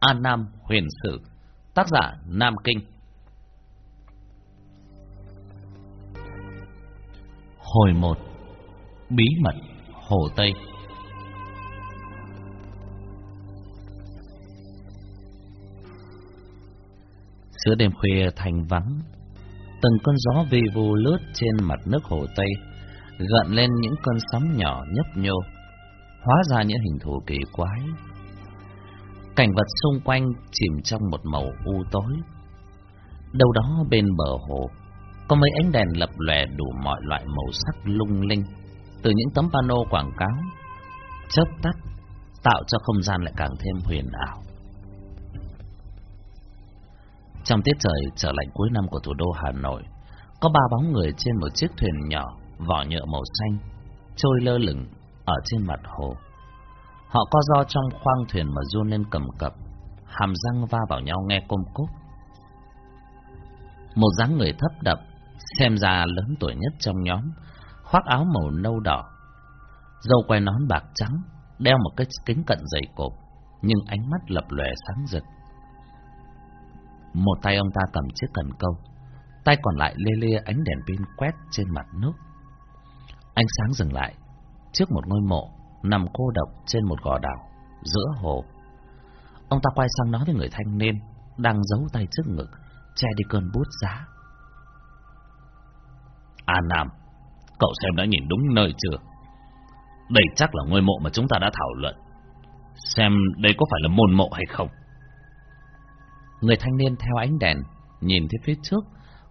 An Nam Huyền Sử, Tác giả Nam Kinh. Hồi một, Bí mật Hồ Tây. Giữa đêm khuya thành vắng, Từng con gió vi vu lướt trên mặt nước Hồ Tây, Gợn lên những cơn sóng nhỏ nhấp nhô, Hóa ra những hình thù kỳ quái. Cảnh vật xung quanh chìm trong một màu u tối. Đâu đó bên bờ hồ, Có mấy ánh đèn lập lòe đủ mọi loại màu sắc lung linh, Từ những tấm pano quảng cáo, Chớp tắt, Tạo cho không gian lại càng thêm huyền ảo. Trong tiết trời trở lạnh cuối năm của thủ đô Hà Nội, Có ba bóng người trên một chiếc thuyền nhỏ Vỏ nhựa màu xanh, Trôi lơ lửng Ở trên mặt hồ. Họ co do trong khoang thuyền mà run lên cầm cập, Hàm răng va vào nhau nghe côm cốt Một dáng người thấp đập Xem ra lớn tuổi nhất trong nhóm, Khoác áo màu nâu đỏ, Dâu quay nón bạc trắng, Đeo một cái kính cận dày cộp, Nhưng ánh mắt lập lòe sáng rực. Một tay ông ta cầm chiếc cần câu, Tay còn lại lê lê ánh đèn pin quét trên mặt nước. Ánh sáng dừng lại Trước một ngôi mộ nằm cô độc trên một gò đảo giữa hồ. Ông ta quay sang nói với người thanh niên đang giấu tay trước ngực, che đi cơn bút giá. À Nam, cậu xem đã nhìn đúng nơi chưa? Đây chắc là ngôi mộ mà chúng ta đã thảo luận. Xem đây có phải là môn mộ hay không? Người thanh niên theo ánh đèn, nhìn thấy phía trước,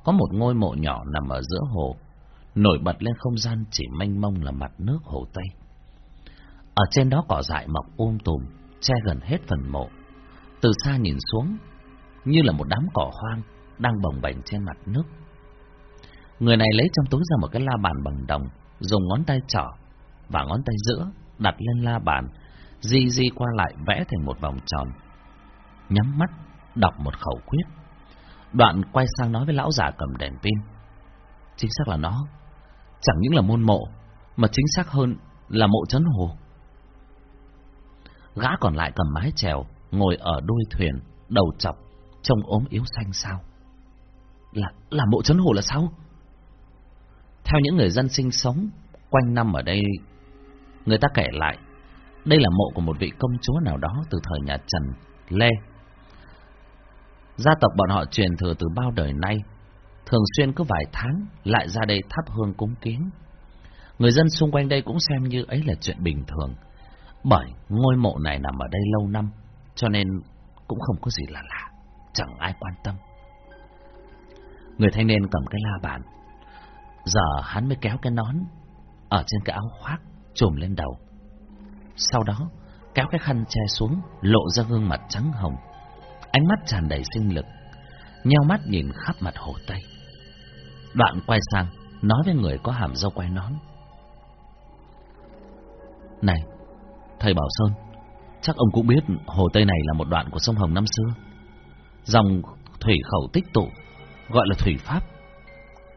có một ngôi mộ nhỏ nằm ở giữa hồ, nổi bật lên không gian chỉ mênh mông là mặt nước hồ Tây. Ở trên đó cỏ dại mọc um tùm, che gần hết phần mộ. Từ xa nhìn xuống, như là một đám cỏ hoang đang bồng bềnh trên mặt nước. Người này lấy trong túi ra một cái la bàn bằng đồng, dùng ngón tay trỏ và ngón tay giữa đặt lên la bàn, di di qua lại vẽ thành một vòng tròn. Nhắm mắt, đọc một khẩu quyết. Đoạn quay sang nói với lão già cầm đèn pin. Chính xác là nó, chẳng những là môn mộ, mà chính xác hơn là mộ chấn hồ. Gã còn lại cầm mái chèo, ngồi ở đuôi thuyền, đầu chọc, trông ốm yếu xanh sao. Là, là mộ chấn hồ là sao? Theo những người dân sinh sống quanh năm ở đây, người ta kể lại, đây là mộ của một vị công chúa nào đó từ thời nhà Trần, Lê. Gia tộc bọn họ truyền thừa từ bao đời nay, thường xuyên cứ vài tháng lại ra đây thắp hương cúng kiến. Người dân xung quanh đây cũng xem như ấy là chuyện bình thường. Bởi ngôi mộ này nằm ở đây lâu năm, cho nên cũng không có gì là lạ, chẳng ai quan tâm. Người thanh niên cầm cái la bàn, giờ hắn mới kéo cái nón ở trên cái áo khoác trùm lên đầu. Sau đó, kéo cái khăn che xuống, lộ ra gương mặt trắng hồng, ánh mắt tràn đầy sinh lực, nheo mắt nhìn khắp mặt hồ Tây. Đoạn quay sang, nói với người có hàm dâu quay nón. Này, Thầy Bảo Sơn, chắc ông cũng biết hồ Tây này là một đoạn của sông Hồng năm xưa. Dòng thủy khẩu tích tụ, gọi là thủy pháp.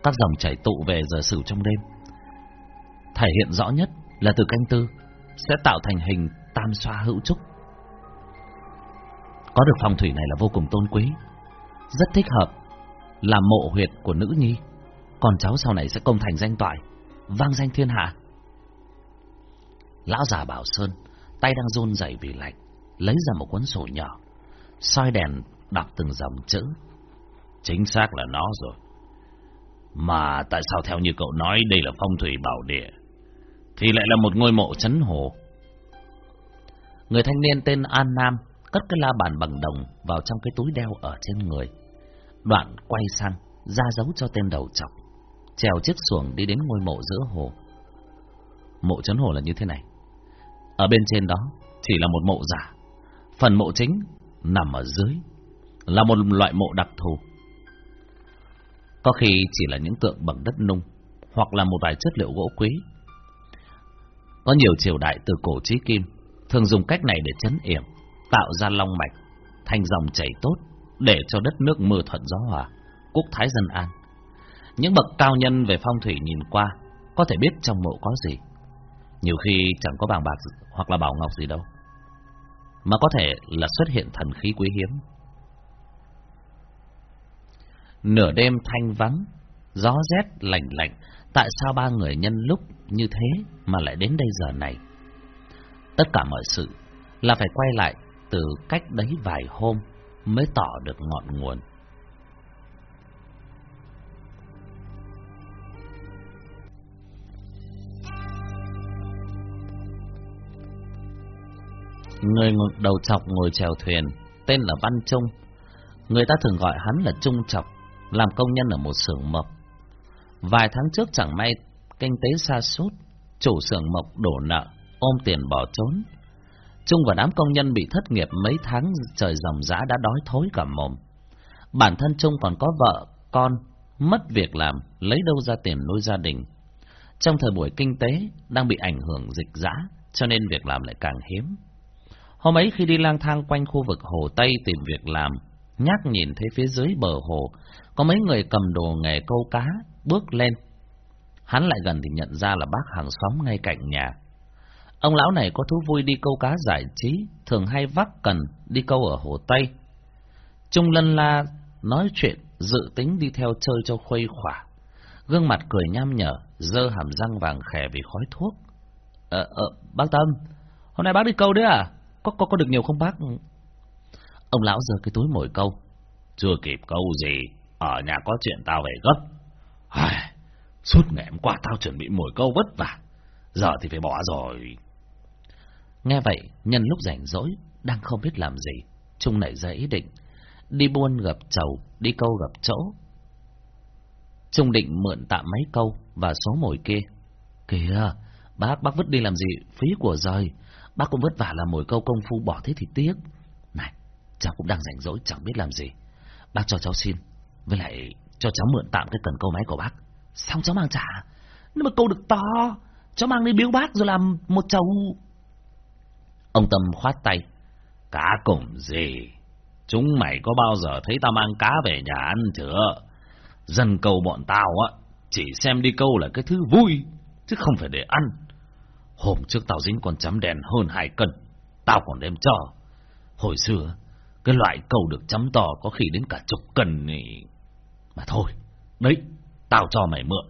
Các dòng chảy tụ về giờ sử trong đêm. Thể hiện rõ nhất là từ canh tư sẽ tạo thành hình tam xoa hữu trúc. Có được phong thủy này là vô cùng tôn quý, rất thích hợp là mộ huyệt của nữ nhi, còn cháu sau này sẽ công thành danh toại, vang danh thiên hạ. Lão già Bảo Sơn tay đang run rẩy vì lạnh, lấy ra một cuốn sổ nhỏ, soi đèn đọc từng dòng chữ. Chính xác là nó rồi. Mà tại sao theo như cậu nói đây là phong thủy bảo địa, thì lại là một ngôi mộ chấn hồ? Người thanh niên tên An Nam cất cái la bàn bằng đồng vào trong cái túi đeo ở trên người. Đoạn quay sang, ra dấu cho tên đầu chọc, trèo chiếc xuồng đi đến ngôi mộ giữa hồ. Mộ chấn hồ là như thế này. Ở bên trên đó chỉ là một mộ giả. Phần mộ chính nằm ở dưới là một loại mộ đặc thù. Có khi chỉ là những tượng bằng đất nung hoặc là một vài chất liệu gỗ quý. Có nhiều triều đại từ cổ chí kim thường dùng cách này để chấn yểm, tạo ra long mạch, thành dòng chảy tốt để cho đất nước mưa thuận gió hòa, quốc thái dân an. Những bậc cao nhân về phong thủy nhìn qua có thể biết trong mộ có gì. Nhiều khi chẳng có vàng bạc hoặc là bảo ngọc gì đâu. mà có thể là xuất hiện thần khí quý hiếm. Nửa đêm thanh vắng, gió rét lạnh lạnh, tại sao ba người nhân lúc như thế mà lại đến đây giờ này? Tất cả mọi sự là phải quay lại từ cách đấy vài hôm mới tỏ được ngọn nguồn. Người đầu chọc ngồi chèo thuyền, tên là Văn Trung. Người ta thường gọi hắn là Trung Chọc, làm công nhân ở một xưởng mộc. Vài tháng trước chẳng may, kinh tế sa sút chủ xưởng mộc đổ nợ, ôm tiền bỏ trốn. Trung và đám công nhân bị thất nghiệp mấy tháng trời dòng giá đã đói thối cả mồm. Bản thân Trung còn có vợ, con, mất việc làm, lấy đâu ra tiền nuôi gia đình. Trong thời buổi kinh tế đang bị ảnh hưởng dịch dã, cho nên việc làm lại càng hiếm. Hôm ấy khi đi lang thang quanh khu vực Hồ Tây tìm việc làm, nhắc nhìn thấy phía dưới bờ hồ, có mấy người cầm đồ nghề câu cá, bước lên. Hắn lại gần thì nhận ra là bác hàng xóm ngay cạnh nhà. Ông lão này có thú vui đi câu cá giải trí, thường hay vác cần đi câu ở Hồ Tây. Trung lân la nói chuyện, dự tính đi theo chơi cho khuây khỏa. Gương mặt cười nham nhở, dơ hàm răng vàng khè vì khói thuốc. Ờ, ờ, bác Tâm, hôm nay bác đi câu đấy à? Có, có, có được nhiều không bác? Ông lão giơ cái túi mồi câu. Chưa kịp câu gì, ở nhà có chuyện tao về gấp. Ai, suốt ngày hôm qua tao chuẩn bị mồi câu vất vả, giờ thì phải bỏ rồi. Nghe vậy, nhân lúc rảnh rỗi, đang không biết làm gì, Trung nảy ra ý định, đi buôn gặp chầu, đi câu gặp chỗ. Trung định mượn tạm mấy câu và số mồi kia. Kìa, bác, bác vứt đi làm gì, phí của rời, bác cũng vất vả làm mồi câu công phu bỏ thế thì tiếc. Này, cháu cũng đang rảnh rỗi chẳng biết làm gì. Bác cho cháu xin, với lại cho cháu mượn tạm cái cần câu máy của bác. Xong cháu mang trả. Nếu mà câu được to, cháu mang đi biếu bác rồi làm một chầu. Ông Tâm khoát tay. Cá cùng gì? Chúng mày có bao giờ thấy tao mang cá về nhà ăn chưa? Dân câu bọn tao á, chỉ xem đi câu là cái thứ vui, chứ không phải để ăn. Hôm trước tao dính con chấm đèn hơn hai cân, tao còn đem cho. Hồi xưa, cái loại câu được chấm to có khi đến cả chục cân này. Mà thôi, đấy, tao cho mày mượn.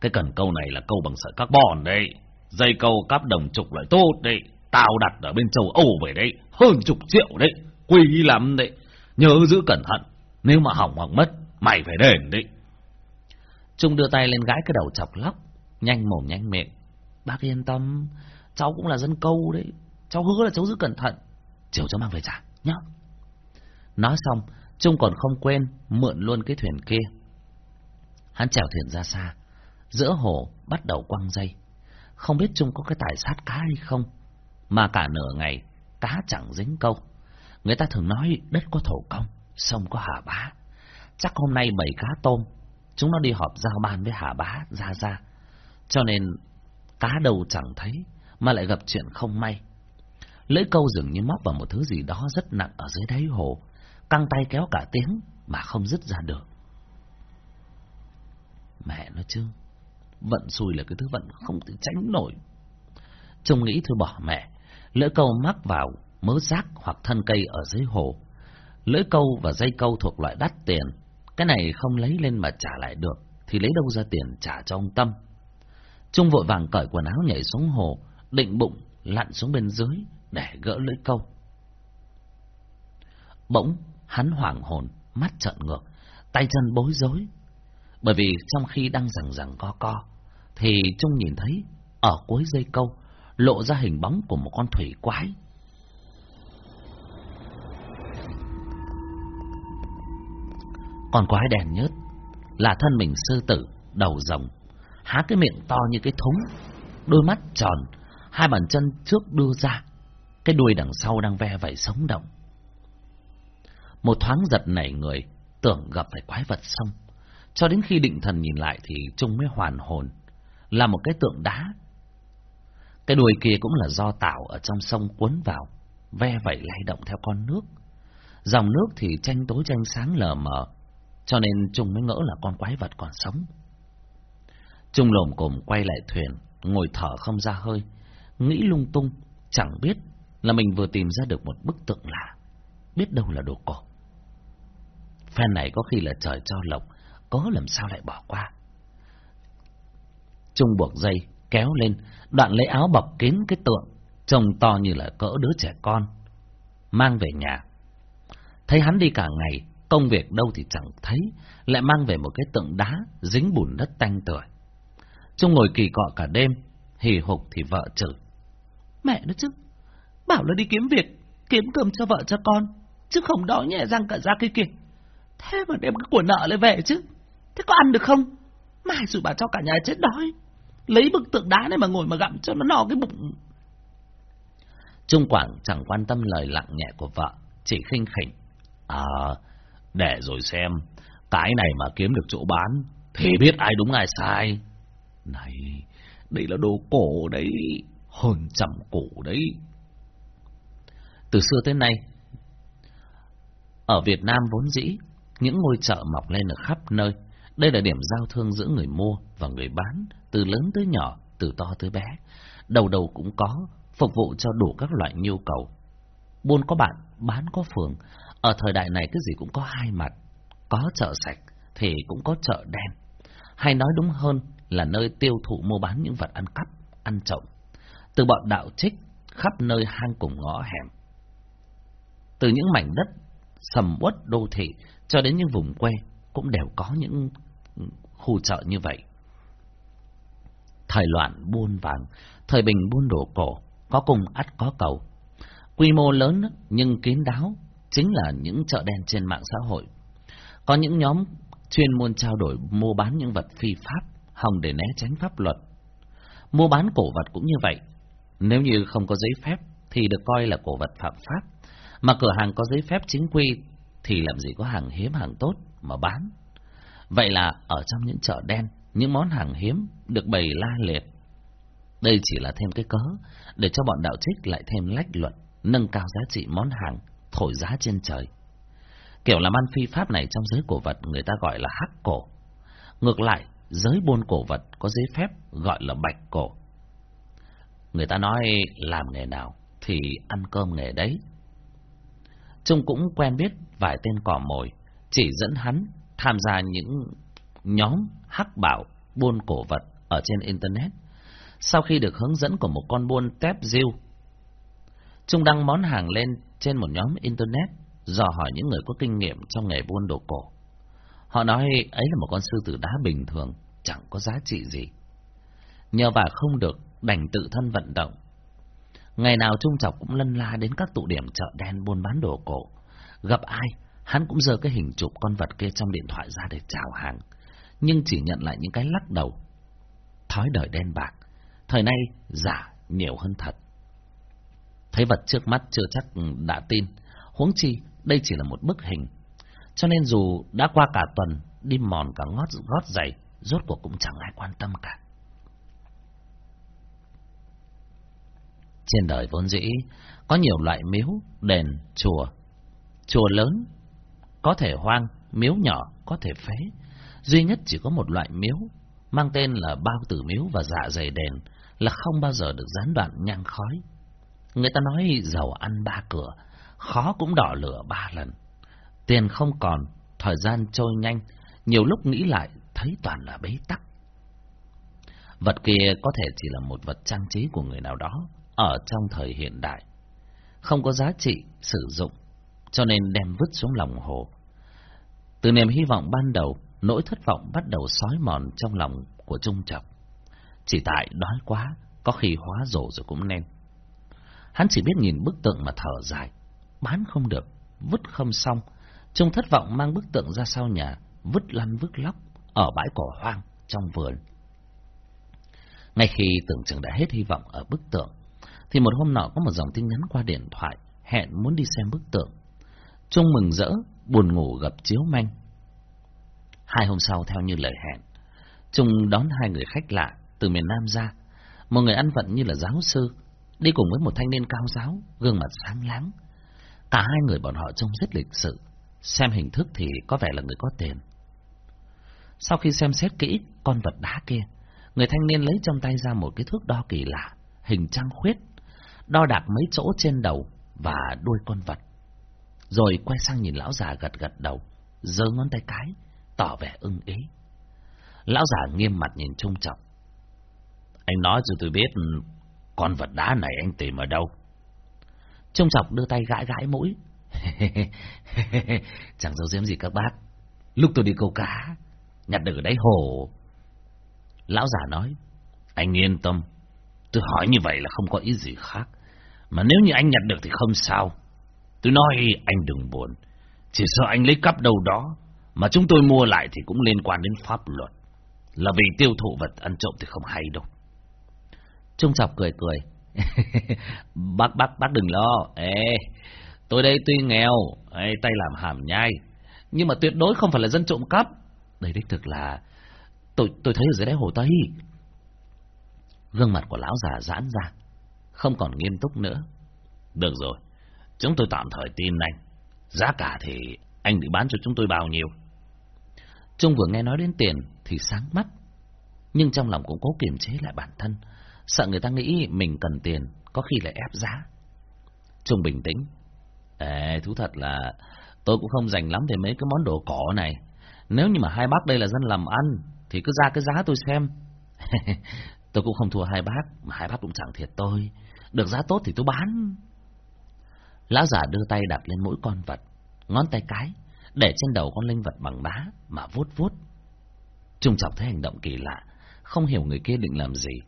Cái cần câu này là câu bằng sợi carbon đấy. Dây câu cáp đồng trục lại tốt đấy. Tao đặt ở bên châu Âu về đấy, hơn chục triệu đấy. Quý lắm đấy. Nhớ giữ cẩn thận, nếu mà hỏng hoặc mất, mày phải đền đấy. Trung đưa tay lên gãi cái đầu chọc lóc, nhanh mồm nhanh miệng. Bác yên tâm, cháu cũng là dân câu đấy. Cháu hứa là cháu giữ cẩn thận. Chiều cháu mang về trả, nhá. Nói xong, Trung còn không quên mượn luôn cái thuyền kia. Hắn chèo thuyền ra xa, giữa hồ bắt đầu quăng dây. Không biết Trung có cái tài sát cá hay không, mà cả nửa ngày cá chẳng dính câu. Người ta thường nói đất có thổ công, sông có hà bá. Chắc hôm nay bảy cá tôm, chúng nó đi họp giao ban với hà bá ra ra. Cho nên cá đầu chẳng thấy, mà lại gặp chuyện không may. Lưỡi câu dường như móc vào một thứ gì đó rất nặng ở dưới đáy hồ, căng tay kéo cả tiếng mà không dứt ra được. Mẹ nó chứ, vận xui là cái thứ vận không thể tránh nổi. Trông nghĩ thôi bỏ mẹ, lưỡi câu mắc vào mớ rác hoặc thân cây ở dưới hồ. Lưỡi câu và dây câu thuộc loại đắt tiền, cái này không lấy lên mà trả lại được, thì lấy đâu ra tiền trả cho ông Tâm. Trung vội vàng cởi quần áo nhảy xuống hồ, định bụng lặn xuống bên dưới để gỡ lưỡi câu. Bỗng, hắn hoảng hồn, mắt trợn ngược, tay chân bối rối. Bởi vì trong khi đang rằng rằng co co, thì Trung nhìn thấy ở cuối dây câu lộ ra hình bóng của một con thủy quái. Con quái đèn nhớt là thân mình sư tử, đầu rồng, há cái miệng to như cái thúng, đôi mắt tròn, hai bàn chân trước đưa ra, cái đuôi đằng sau đang ve vẩy sống động. Một thoáng giật nảy người, tưởng gặp phải quái vật sông. Cho đến khi định thần nhìn lại thì Trung mới hoàn hồn, là một cái tượng đá. Cái đuôi kia cũng là do tảo ở trong sông cuốn vào, ve vẩy lay động theo con nước. Dòng nước thì tranh tối tranh sáng lờ mờ, cho nên Trung mới ngỡ là con quái vật còn sống. Trung lồm cồm quay lại thuyền, ngồi thở không ra hơi, nghĩ lung tung, chẳng biết là mình vừa tìm ra được một bức tượng lạ, biết đâu là đồ cổ. Phen này có khi là trời cho lộc, có làm sao lại bỏ qua. Trung buộc dây, kéo lên, đoạn lấy áo bọc kín cái tượng, trông to như là cỡ đứa trẻ con, mang về nhà. Thấy hắn đi cả ngày, công việc đâu thì chẳng thấy, lại mang về một cái tượng đá dính bùn đất tanh tưởi. Trung ngồi kỳ cọ cả đêm, hì hục thì vợ chửi. Mẹ nó chứ, bảo là đi kiếm việc, kiếm cơm cho vợ cho con, chứ không đó nhẹ răng cả ra cái kia. Thế mà đem cái của nợ lại về chứ, thế có ăn được không? Mai rồi bà cho cả nhà chết đói. Lấy bức tượng đá này mà ngồi mà gặm cho nó no cái bụng. Trung Quảng chẳng quan tâm lời lặng nhẹ của vợ, chỉ khinh khỉnh. À, để rồi xem, cái này mà kiếm được chỗ bán, thì biết ai đúng ai sai. Này, đây là đồ cổ đấy, hồn trăm cổ đấy. Từ xưa tới nay, ở Việt Nam vốn dĩ, những ngôi chợ mọc lên ở khắp nơi. Đây là điểm giao thương giữa người mua và người bán, từ lớn tới nhỏ, từ to tới bé. Đầu đầu cũng có, phục vụ cho đủ các loại nhu cầu. Buôn có bạn, bán có phường. Ở thời đại này cái gì cũng có hai mặt. Có chợ sạch thì cũng có chợ đen. Hay nói đúng hơn là nơi tiêu thụ mua bán những vật ăn cắp, ăn trộm. Từ bọn đạo trích khắp nơi hang cùng ngõ hẻm. Từ những mảnh đất sầm uất đô thị cho đến những vùng quê cũng đều có những khu chợ như vậy. Thời loạn buôn vàng, thời bình buôn đồ cổ, có cung ắt có cầu. Quy mô lớn nhưng kín đáo, chính là những chợ đen trên mạng xã hội. Có những nhóm chuyên môn trao đổi mua bán những vật phi pháp, hòng để né tránh pháp luật. Mua bán cổ vật cũng như vậy. Nếu như không có giấy phép thì được coi là cổ vật phạm pháp, mà cửa hàng có giấy phép chính quy thì làm gì có hàng hiếm hàng tốt mà bán. Vậy là ở trong những chợ đen, những món hàng hiếm được bày la liệt. Đây chỉ là thêm cái cớ để cho bọn đạo trích lại thêm lách luật, nâng cao giá trị món hàng, thổi giá trên trời. Kiểu làm ăn phi pháp này trong giới cổ vật người ta gọi là hắc cổ. Ngược lại, giới buôn cổ vật có giấy phép gọi là bạch cổ. Người ta nói làm nghề nào thì ăn cơm nghề đấy. Trung cũng quen biết vài tên cỏ mồi, chỉ dẫn hắn tham gia những nhóm hắc bảo buôn cổ vật ở trên Internet. Sau khi được hướng dẫn của một con buôn tép diêu, Trung đăng món hàng lên trên một nhóm Internet, dò hỏi những người có kinh nghiệm trong nghề buôn đồ cổ. Họ nói ấy là một con sư tử đá bình thường, chẳng có giá trị gì. Nhờ vả không được, đành tự thân vận động. Ngày nào Trung Chọc cũng lân la đến các tụ điểm chợ đen buôn bán đồ cổ. Gặp ai, hắn cũng giơ cái hình chụp con vật kia trong điện thoại ra để chào hàng. Nhưng chỉ nhận lại những cái lắc đầu. Thói đời đen bạc, thời nay giả nhiều hơn thật. Thấy vật trước mắt chưa chắc đã tin, huống chi đây chỉ là một bức hình. Cho nên dù đã qua cả tuần, đi mòn cả ngót gót giày, rốt cuộc cũng chẳng ai quan tâm cả. Trên đời vốn dĩ có nhiều loại miếu, đền, chùa. Chùa lớn có thể hoang, miếu nhỏ có thể phế. Duy nhất chỉ có một loại miếu, mang tên là bao tử miếu và dạ dày đền, là không bao giờ được gián đoạn nhang khói. Người ta nói giàu ăn ba cửa, khó cũng đỏ lửa ba lần. Tiền không còn, thời gian trôi nhanh, nhiều lúc nghĩ lại thấy toàn là bế tắc. Vật kia có thể chỉ là một vật trang trí của người nào đó ở trong thời hiện đại. Không có giá trị sử dụng, cho nên đem vứt xuống lòng hồ. Từ niềm hy vọng ban đầu, nỗi thất vọng bắt đầu sói mòn trong lòng của Trung Trọng. Chỉ tại đói quá, có khi hóa rổ rồi cũng nên. Hắn chỉ biết nhìn bức tượng mà thở dài, bán không được, vứt không xong. Trung thất vọng mang bức tượng ra sau nhà, vứt lăn vứt lóc ở bãi cỏ hoang trong vườn. Ngay khi tưởng chừng đã hết hy vọng ở bức tượng, thì một hôm nọ có một dòng tin nhắn qua điện thoại hẹn muốn đi xem bức tượng. Trung mừng rỡ, buồn ngủ gặp chiếu manh. Hai hôm sau theo như lời hẹn, Trung đón hai người khách lạ từ miền Nam ra, một người ăn vận như là giáo sư, đi cùng với một thanh niên cao giáo, gương mặt sáng láng. Cả hai người bọn họ trông rất lịch sự, xem hình thức thì có vẻ là người có tiền. Sau khi xem xét kỹ con vật đá kia, người thanh niên lấy trong tay ra một cái thước đo kỳ lạ, hình trăng khuyết, đo đạc mấy chỗ trên đầu và đuôi con vật. Rồi quay sang nhìn lão già gật gật đầu, giơ ngón tay cái, tỏ vẻ ưng ý. Lão già nghiêm mặt nhìn Trung Trọng. Anh nói cho tôi biết con vật đá này anh tìm ở đâu. Trung Trọng đưa tay gãi gãi mũi. Chẳng giấu giếm gì các bác. Lúc tôi đi câu cá, nhặt được ở đáy hồ. Lão già nói, anh yên tâm, tôi hỏi như vậy là không có ý gì khác. Mà nếu như anh nhặt được thì không sao. Tôi nói anh đừng buồn, chỉ sợ anh lấy cắp đâu đó, mà chúng tôi mua lại thì cũng liên quan đến pháp luật. Là vì tiêu thụ vật ăn trộm thì không hay đâu. Trung chọc cười cười. bác bác bác đừng lo. Ê, tôi đây tuy nghèo, tay làm hàm nhai, nhưng mà tuyệt đối không phải là dân trộm cắp. Đây đích thực là tôi tôi thấy ở dưới đáy hồ Tây. Gương mặt của lão già giãn ra, không còn nghiêm túc nữa. Được rồi, chúng tôi tạm thời tin anh. Giá cả thì anh định bán cho chúng tôi bao nhiêu? Trung vừa nghe nói đến tiền thì sáng mắt, nhưng trong lòng cũng cố kiềm chế lại bản thân, sợ người ta nghĩ mình cần tiền, có khi lại ép giá. Trung bình tĩnh. Ê, thú thật là tôi cũng không dành lắm về mấy cái món đồ cỏ này. Nếu như mà hai bác đây là dân làm ăn, thì cứ ra cái giá tôi xem. tôi cũng không thua hai bác, mà hai bác cũng chẳng thiệt tôi. Được giá tốt thì tôi bán. Lão giả đưa tay đặt lên mỗi con vật, ngón tay cái, để trên đầu con linh vật bằng đá mà vuốt vuốt. Trung trọng thấy hành động kỳ lạ, không hiểu người kia định làm gì.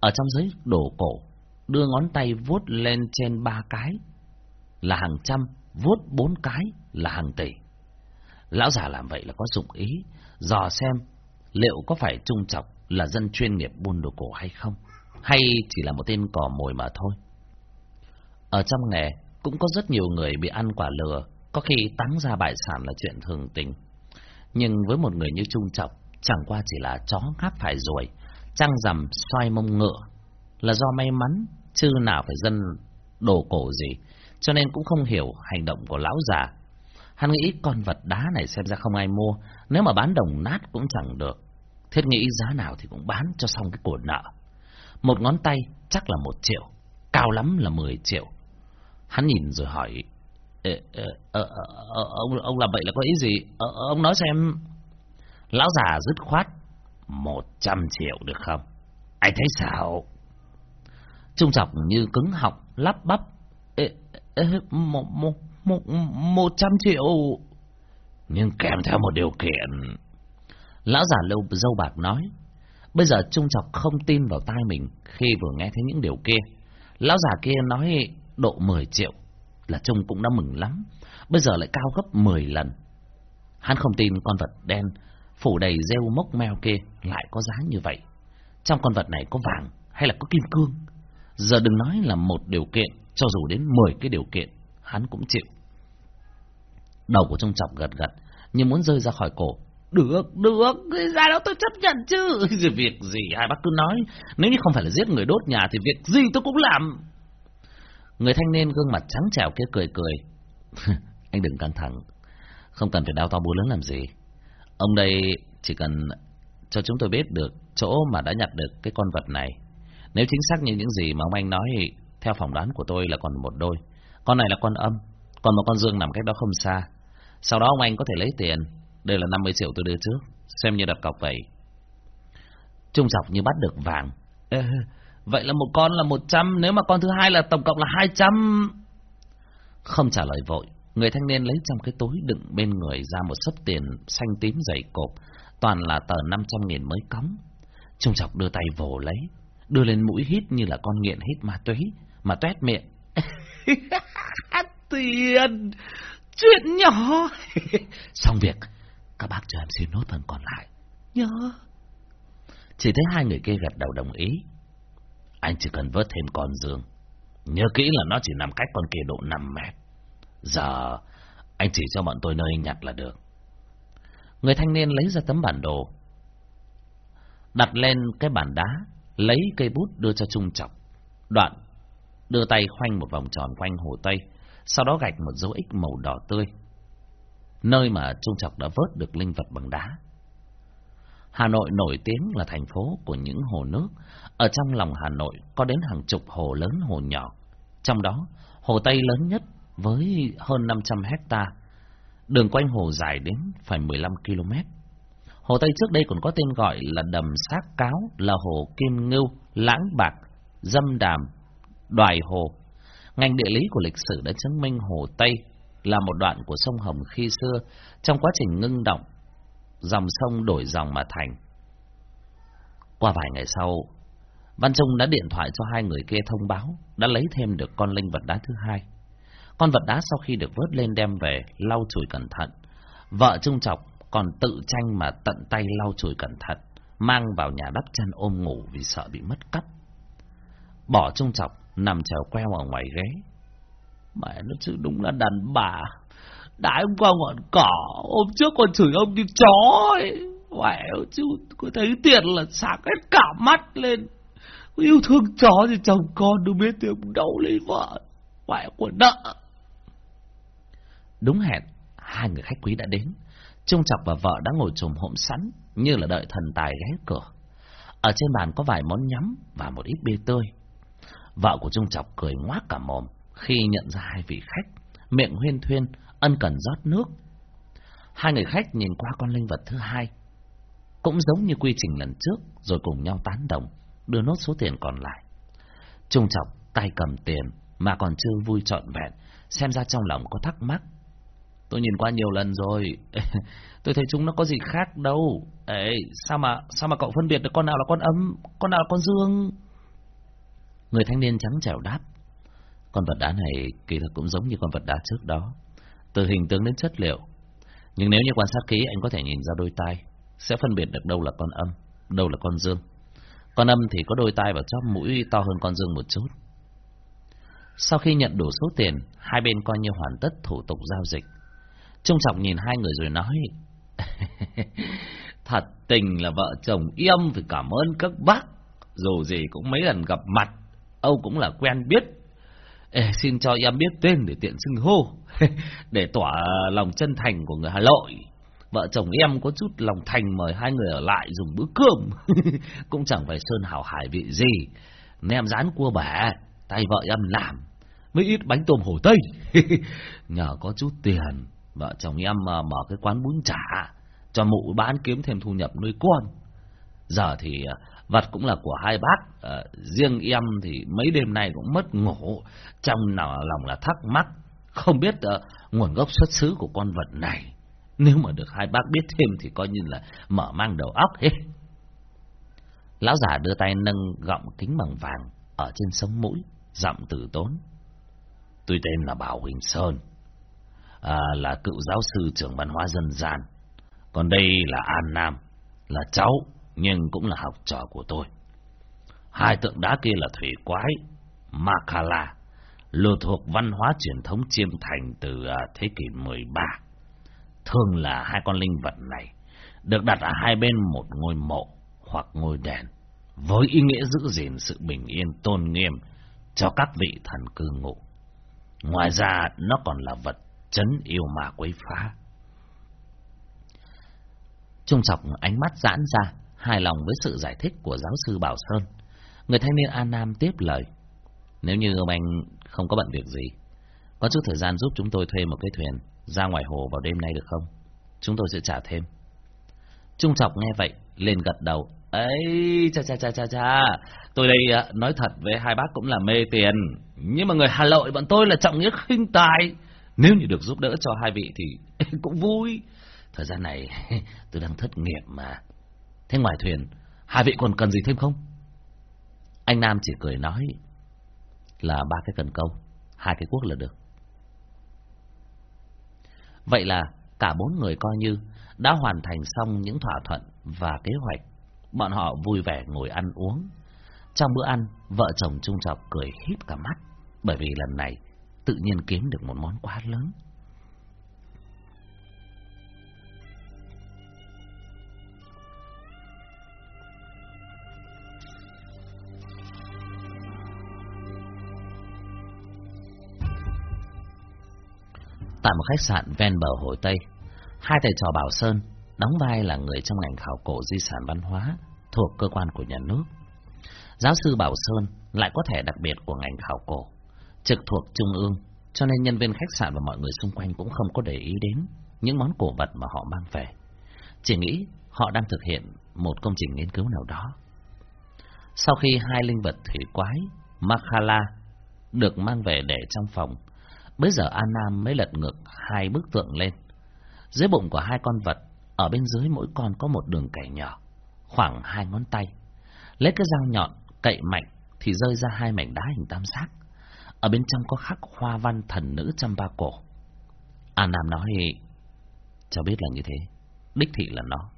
Ở trong giấy đồ cổ, đưa ngón tay vuốt lên trên ba cái là hàng trăm, vuốt bốn cái là hàng tỷ. Lão già làm vậy là có dụng ý, dò xem liệu có phải Trung Trọng là dân chuyên nghiệp buôn đồ cổ hay không, hay chỉ là một tên cò mồi mà thôi. Ở trong nghề cũng có rất nhiều người bị ăn quả lừa, có khi táng ra bại sản là chuyện thường tình. Nhưng với một người như Trung Trọng, chẳng qua chỉ là chó ngáp phải rồi, trăng rằm xoay mông ngựa, là do may mắn, chứ nào phải dân đồ cổ gì, cho nên cũng không hiểu hành động của lão già. Hắn nghĩ con vật đá này xem ra không ai mua, nếu mà bán đồng nát cũng chẳng được. Thiết nghĩ giá nào thì cũng bán cho xong cái cổ nợ. Một ngón tay chắc là một triệu, cao lắm là mười triệu. Hắn nhìn rồi hỏi, Ê, ê, ê, ông, ông làm vậy là có ý gì? Ờ, ông nói xem... Lão già dứt khoát, một trăm triệu được không? Anh thấy sao? Trung trọng như cứng họng, lắp bắp. Một, một, một, một trăm triệu. Nhưng kèm theo một điều kiện. Lão già lâu dâu bạc nói. Bây giờ Trung Trọc không tin vào tai mình khi vừa nghe thấy những điều kia. Lão già kia nói độ 10 triệu là Trung cũng đã mừng lắm. Bây giờ lại cao gấp 10 lần. Hắn không tin con vật đen phủ đầy rêu mốc meo kia lại có giá như vậy. Trong con vật này có vàng hay là có kim cương? Giờ đừng nói là một điều kiện, cho dù đến 10 cái điều kiện, hắn cũng chịu. Đầu của Trung Trọng gật gật, như muốn rơi ra khỏi cổ. Được, được, ra đó tôi chấp nhận chứ. Việc gì hai bác cứ nói, nếu như không phải là giết người đốt nhà thì việc gì tôi cũng làm. Người thanh niên gương mặt trắng trẻo kia cười cười. Anh đừng căng thẳng, không cần phải đau to búa lớn làm gì. Ông đây chỉ cần cho chúng tôi biết được chỗ mà đã nhặt được cái con vật này. Nếu chính xác như những gì mà ông anh nói, theo phỏng đoán của tôi là còn một đôi. Con này là con âm, còn một con dương nằm cách đó không xa. Sau đó ông anh có thể lấy tiền. Đây là 50 triệu tôi đưa trước, xem như đặt cọc vậy. Trung dọc như bắt được vàng. Ê, vậy là một con là 100, nếu mà con thứ hai là tổng cộng là 200. Không trả lời vội, Người thanh niên lấy trong cái túi đựng bên người ra một sấp tiền xanh tím dày cộp, toàn là tờ 500 nghìn mới cống. Trung dọc đưa tay vồ lấy, đưa lên mũi hít như là con nghiện hít ma túy, mà tuét miệng. tiền! Chuyện nhỏ! Xong việc, các bác cho em xin nốt phần còn lại. Nhớ. Chỉ thấy hai người kia gật đầu đồng ý. Anh chỉ cần vớt thêm con dương. Nhớ kỹ là nó chỉ nằm cách con kia độ 5 mét. Giờ anh chỉ cho bọn tôi nơi nhặt là được. Người thanh niên lấy ra tấm bản đồ. Đặt lên cái bàn đá, lấy cây bút đưa cho Trung Trọng. Đoạn, đưa tay khoanh một vòng tròn quanh hồ Tây, sau đó gạch một dấu ích màu đỏ tươi. Nơi mà Trung Trọc đã vớt được linh vật bằng đá. Hà Nội nổi tiếng là thành phố của những hồ nước. Ở trong lòng Hà Nội có đến hàng chục hồ lớn hồ nhỏ. Trong đó, hồ Tây lớn nhất với hơn 500 hecta. Đường quanh hồ dài đến phải 15 km. Hồ Tây trước đây còn có tên gọi là đầm xác cáo, là hồ Kim Ngưu, Lãng Bạc, Dâm Đàm, Đoài Hồ. Ngành địa lý của lịch sử đã chứng minh hồ Tây là một đoạn của sông Hồng khi xưa trong quá trình ngưng động, dòng sông đổi dòng mà thành. Qua vài ngày sau, Văn Trung đã điện thoại cho hai người kia thông báo đã lấy thêm được con linh vật đá thứ hai. Con vật đá sau khi được vớt lên đem về, lau chùi cẩn thận. Vợ Trung Trọc còn tự tranh mà tận tay lau chùi cẩn thận, mang vào nhà đắp chăn ôm ngủ vì sợ bị mất cắp. Bỏ Trung Trọc nằm trèo queo ở ngoài ghế. Mẹ nó chứ đúng là đàn bà. Đãi hôm qua ngọn cỏ, hôm trước còn chửi ông như chó ấy. Mẹ chứ, có thấy tiền là sáng hết cả mắt lên. Yêu thương chó thì chồng con đâu biết tìm đâu lấy vợ. Mẹ của nợ. Đúng hẹn, hai người khách quý đã đến. Trung Chọc và vợ đã ngồi trùm hộm sẵn, như là đợi thần tài ghé cửa. Ở trên bàn có vài món nhắm và một ít bia tươi. Vợ của Trung Chọc cười ngoác cả mồm khi nhận ra hai vị khách, miệng huyên thuyên, ân cần rót nước. Hai người khách nhìn qua con linh vật thứ hai, cũng giống như quy trình lần trước, rồi cùng nhau tán đồng, đưa nốt số tiền còn lại. Trung Chọc tay cầm tiền mà còn chưa vui trọn vẹn, xem ra trong lòng có thắc mắc Tôi nhìn qua nhiều lần rồi. tôi thấy chúng nó có gì khác đâu. Ấy, sao mà sao mà cậu phân biệt được con nào là con âm, con nào là con dương? Người thanh niên trắng trẻo đáp. Con vật đá này kỳ thực cũng giống như con vật đá trước đó. Từ hình tướng đến chất liệu. Nhưng nếu như quan sát kỹ anh có thể nhìn ra đôi tai, sẽ phân biệt được đâu là con âm, đâu là con dương. Con âm thì có đôi tai và chóp mũi to hơn con dương một chút. Sau khi nhận đủ số tiền, hai bên coi như hoàn tất thủ tục giao dịch. Trung trọng nhìn hai người rồi nói Thật tình là vợ chồng yêm Phải cảm ơn các bác Dù gì cũng mấy lần gặp mặt Âu cũng là quen biết. Ê, Xin cho em biết tên để tiện xưng hô Để tỏa lòng chân thành của người Hà Nội. Vợ chồng em có chút lòng thành mời hai người ở lại dùng bữa cơm. Cũng chẳng phải sơn hào hải vị gì. Nem rán cua bẻ Tay vợ em làm Mấy ít bánh tôm hồ Tây. Nhờ có chút tiền Vợ chồng em à, mở cái quán bún chả Cho mụ bán kiếm thêm thu nhập nuôi con. Giờ thì à, vật cũng là của hai bác. À, Riêng em thì mấy đêm nay cũng mất ngủ Trong nào lòng là thắc mắc. Không biết à, nguồn gốc xuất xứ của con vật này. Nếu mà được hai bác biết thêm Thì coi như là mở mang đầu óc hết. Lão già đưa tay nâng gọng kính bằng vàng Ở trên sống mũi Giọng từ tốn. Tôi tên là Bảo Huỳnh Sơn à, là cựu giáo sư trưởng văn hóa dân gian. Còn đây là An Nam, là cháu, nhưng cũng là học trò của tôi. Hai tượng đá kia là thủy quái, Makala, lừa thuộc văn hóa truyền thống chiêm thành từ à, thế kỷ 13. Thường là hai con linh vật này được đặt ở hai bên một ngôi mộ hoặc ngôi đền với ý nghĩa giữ gìn sự bình yên tôn nghiêm cho các vị thần cư ngụ. Ngoài ra, nó còn là vật chấn yêu ma quấy phá. Trung Sọc ánh mắt giãn ra, hài lòng với sự giải thích của giáo sư Bảo Sơn. Người thanh niên An Nam tiếp lời. Nếu như ông anh không có bận việc gì, có chút thời gian giúp chúng tôi thuê một cái thuyền ra ngoài hồ vào đêm nay được không? Chúng tôi sẽ trả thêm. Trung trọng nghe vậy, lên gật đầu. ấy cha cha cha cha cha, tôi đây à, nói thật với hai bác cũng là mê tiền, nhưng mà người Hà Nội bọn tôi là trọng nghĩa khinh tài. Nếu như được giúp đỡ cho hai vị thì cũng vui. Thời gian này tôi đang thất nghiệp mà. Thế ngoài thuyền, hai vị còn cần gì thêm không? Anh Nam chỉ cười nói là ba cái cần câu, hai cái quốc là được. Vậy là cả bốn người coi như đã hoàn thành xong những thỏa thuận và kế hoạch. Bọn họ vui vẻ ngồi ăn uống. Trong bữa ăn, vợ chồng Trung Trọc cười híp cả mắt, bởi vì lần này tự nhiên kiếm được một món quá lớn. Tại một khách sạn ven bờ Hồ Tây, hai thầy trò Bảo Sơn đóng vai là người trong ngành khảo cổ di sản văn hóa thuộc cơ quan của nhà nước. Giáo sư Bảo Sơn lại có thể đặc biệt của ngành khảo cổ, trực thuộc trung ương, cho nên nhân viên khách sạn và mọi người xung quanh cũng không có để ý đến những món cổ vật mà họ mang về. Chỉ nghĩ họ đang thực hiện một công trình nghiên cứu nào đó. Sau khi hai linh vật thủy quái, Makhala, được mang về để trong phòng, bây giờ An Nam mới lật ngược hai bức tượng lên. Dưới bụng của hai con vật, ở bên dưới mỗi con có một đường cày nhỏ, khoảng hai ngón tay. Lấy cái dao nhọn, cậy mạnh, thì rơi ra hai mảnh đá hình tam giác. Ở bên trong có khắc hoa văn thần nữ trăm ba cổ. An Nam nói, cho biết là như thế, đích thị là nó.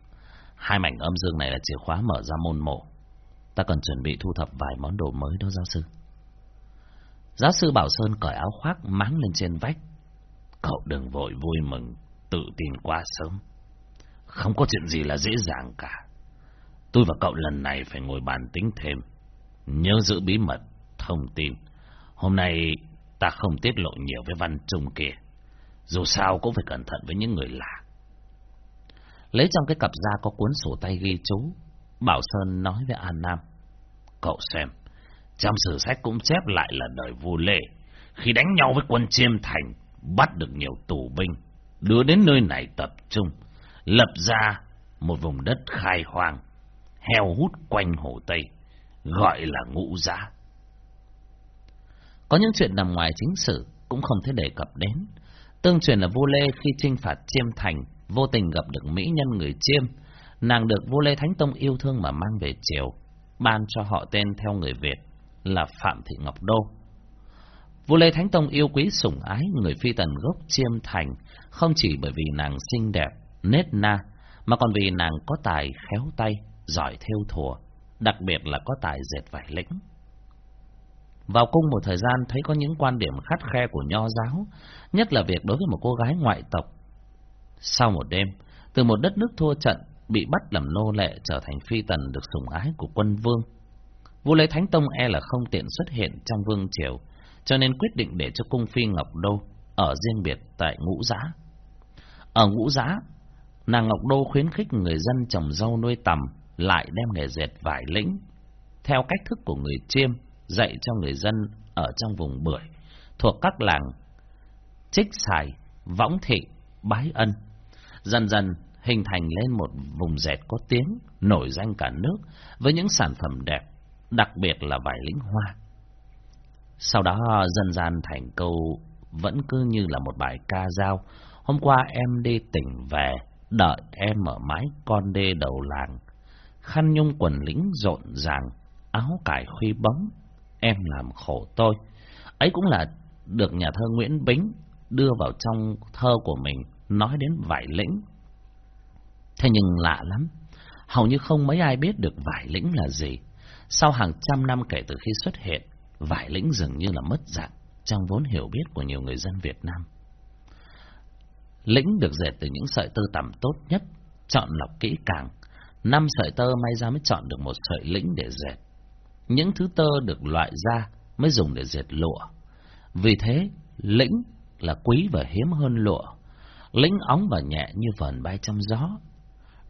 Hai mảnh âm dương này là chìa khóa mở ra môn mộ. Ta cần chuẩn bị thu thập vài món đồ mới đó giáo sư. Giáo sư Bảo Sơn cởi áo khoác máng lên trên vách. Cậu đừng vội vui mừng, tự tin quá sớm. Không có chuyện gì là dễ dàng cả. Tôi và cậu lần này phải ngồi bàn tính thêm. Nhớ giữ bí mật, thông tin. Hôm nay ta không tiết lộ nhiều với Văn Trung kia. Dù sao cũng phải cẩn thận với những người lạ. Lấy trong cái cặp da có cuốn sổ tay ghi chú, Bảo Sơn nói với An Nam. Cậu xem, trong sử sách cũng chép lại là đời vua Lê. Khi đánh nhau với quân Chiêm Thành, bắt được nhiều tù binh, đưa đến nơi này tập trung, lập ra một vùng đất khai hoang, heo hút quanh hồ Tây, gọi là ngũ giá. Có những chuyện nằm ngoài chính sử cũng không thể đề cập đến. Tương truyền là vua Lê khi chinh phạt Chiêm Thành, vô tình gặp được mỹ nhân người Chiêm, nàng được vua Lê Thánh Tông yêu thương mà mang về triều, ban cho họ tên theo người Việt là Phạm Thị Ngọc Đô. Vua Lê Thánh Tông yêu quý sủng ái người phi tần gốc Chiêm Thành, không chỉ bởi vì nàng xinh đẹp, nết na, mà còn vì nàng có tài khéo tay, giỏi theo thùa, đặc biệt là có tài dệt vải lĩnh. Vào cung một thời gian thấy có những quan điểm khắt khe của nho giáo, nhất là việc đối với một cô gái ngoại tộc. Sau một đêm, từ một đất nước thua trận, bị bắt làm nô lệ trở thành phi tần được sủng ái của quân vương. Vua Lê Thánh Tông e là không tiện xuất hiện trong vương triều, cho nên quyết định để cho cung phi Ngọc Đô ở riêng biệt tại Ngũ Giá. Ở Ngũ Giá, nàng Ngọc Đô khuyến khích người dân trồng rau nuôi tầm, lại đem nghề dệt vải lĩnh. Theo cách thức của người chiêm, dạy cho người dân ở trong vùng bưởi, thuộc các làng Trích Sài, Võng Thị, Bái Ân. Dần dần hình thành lên một vùng dệt có tiếng, nổi danh cả nước, với những sản phẩm đẹp, đặc biệt là vải lĩnh hoa. Sau đó dân gian thành câu vẫn cứ như là một bài ca dao. Hôm qua em đi tỉnh về, đợi em ở mái con đê đầu làng. Khăn nhung quần lĩnh rộn ràng, áo cải khuy bóng, em làm khổ tôi. Ấy cũng là được nhà thơ Nguyễn Bính đưa vào trong thơ của mình nói đến vải lĩnh. Thế nhưng lạ lắm, hầu như không mấy ai biết được vải lĩnh là gì. Sau hàng trăm năm kể từ khi xuất hiện, vải lĩnh dường như là mất dạng trong vốn hiểu biết của nhiều người dân Việt Nam. Lĩnh được dệt từ những sợi tơ tằm tốt nhất, chọn lọc kỹ càng. Năm sợi tơ may ra mới chọn được một sợi lĩnh để dệt. Những thứ tơ được loại ra mới dùng để dệt lụa. Vì thế, lĩnh là quý và hiếm hơn lụa. Lĩnh óng và nhẹ như vờn bay trong gió.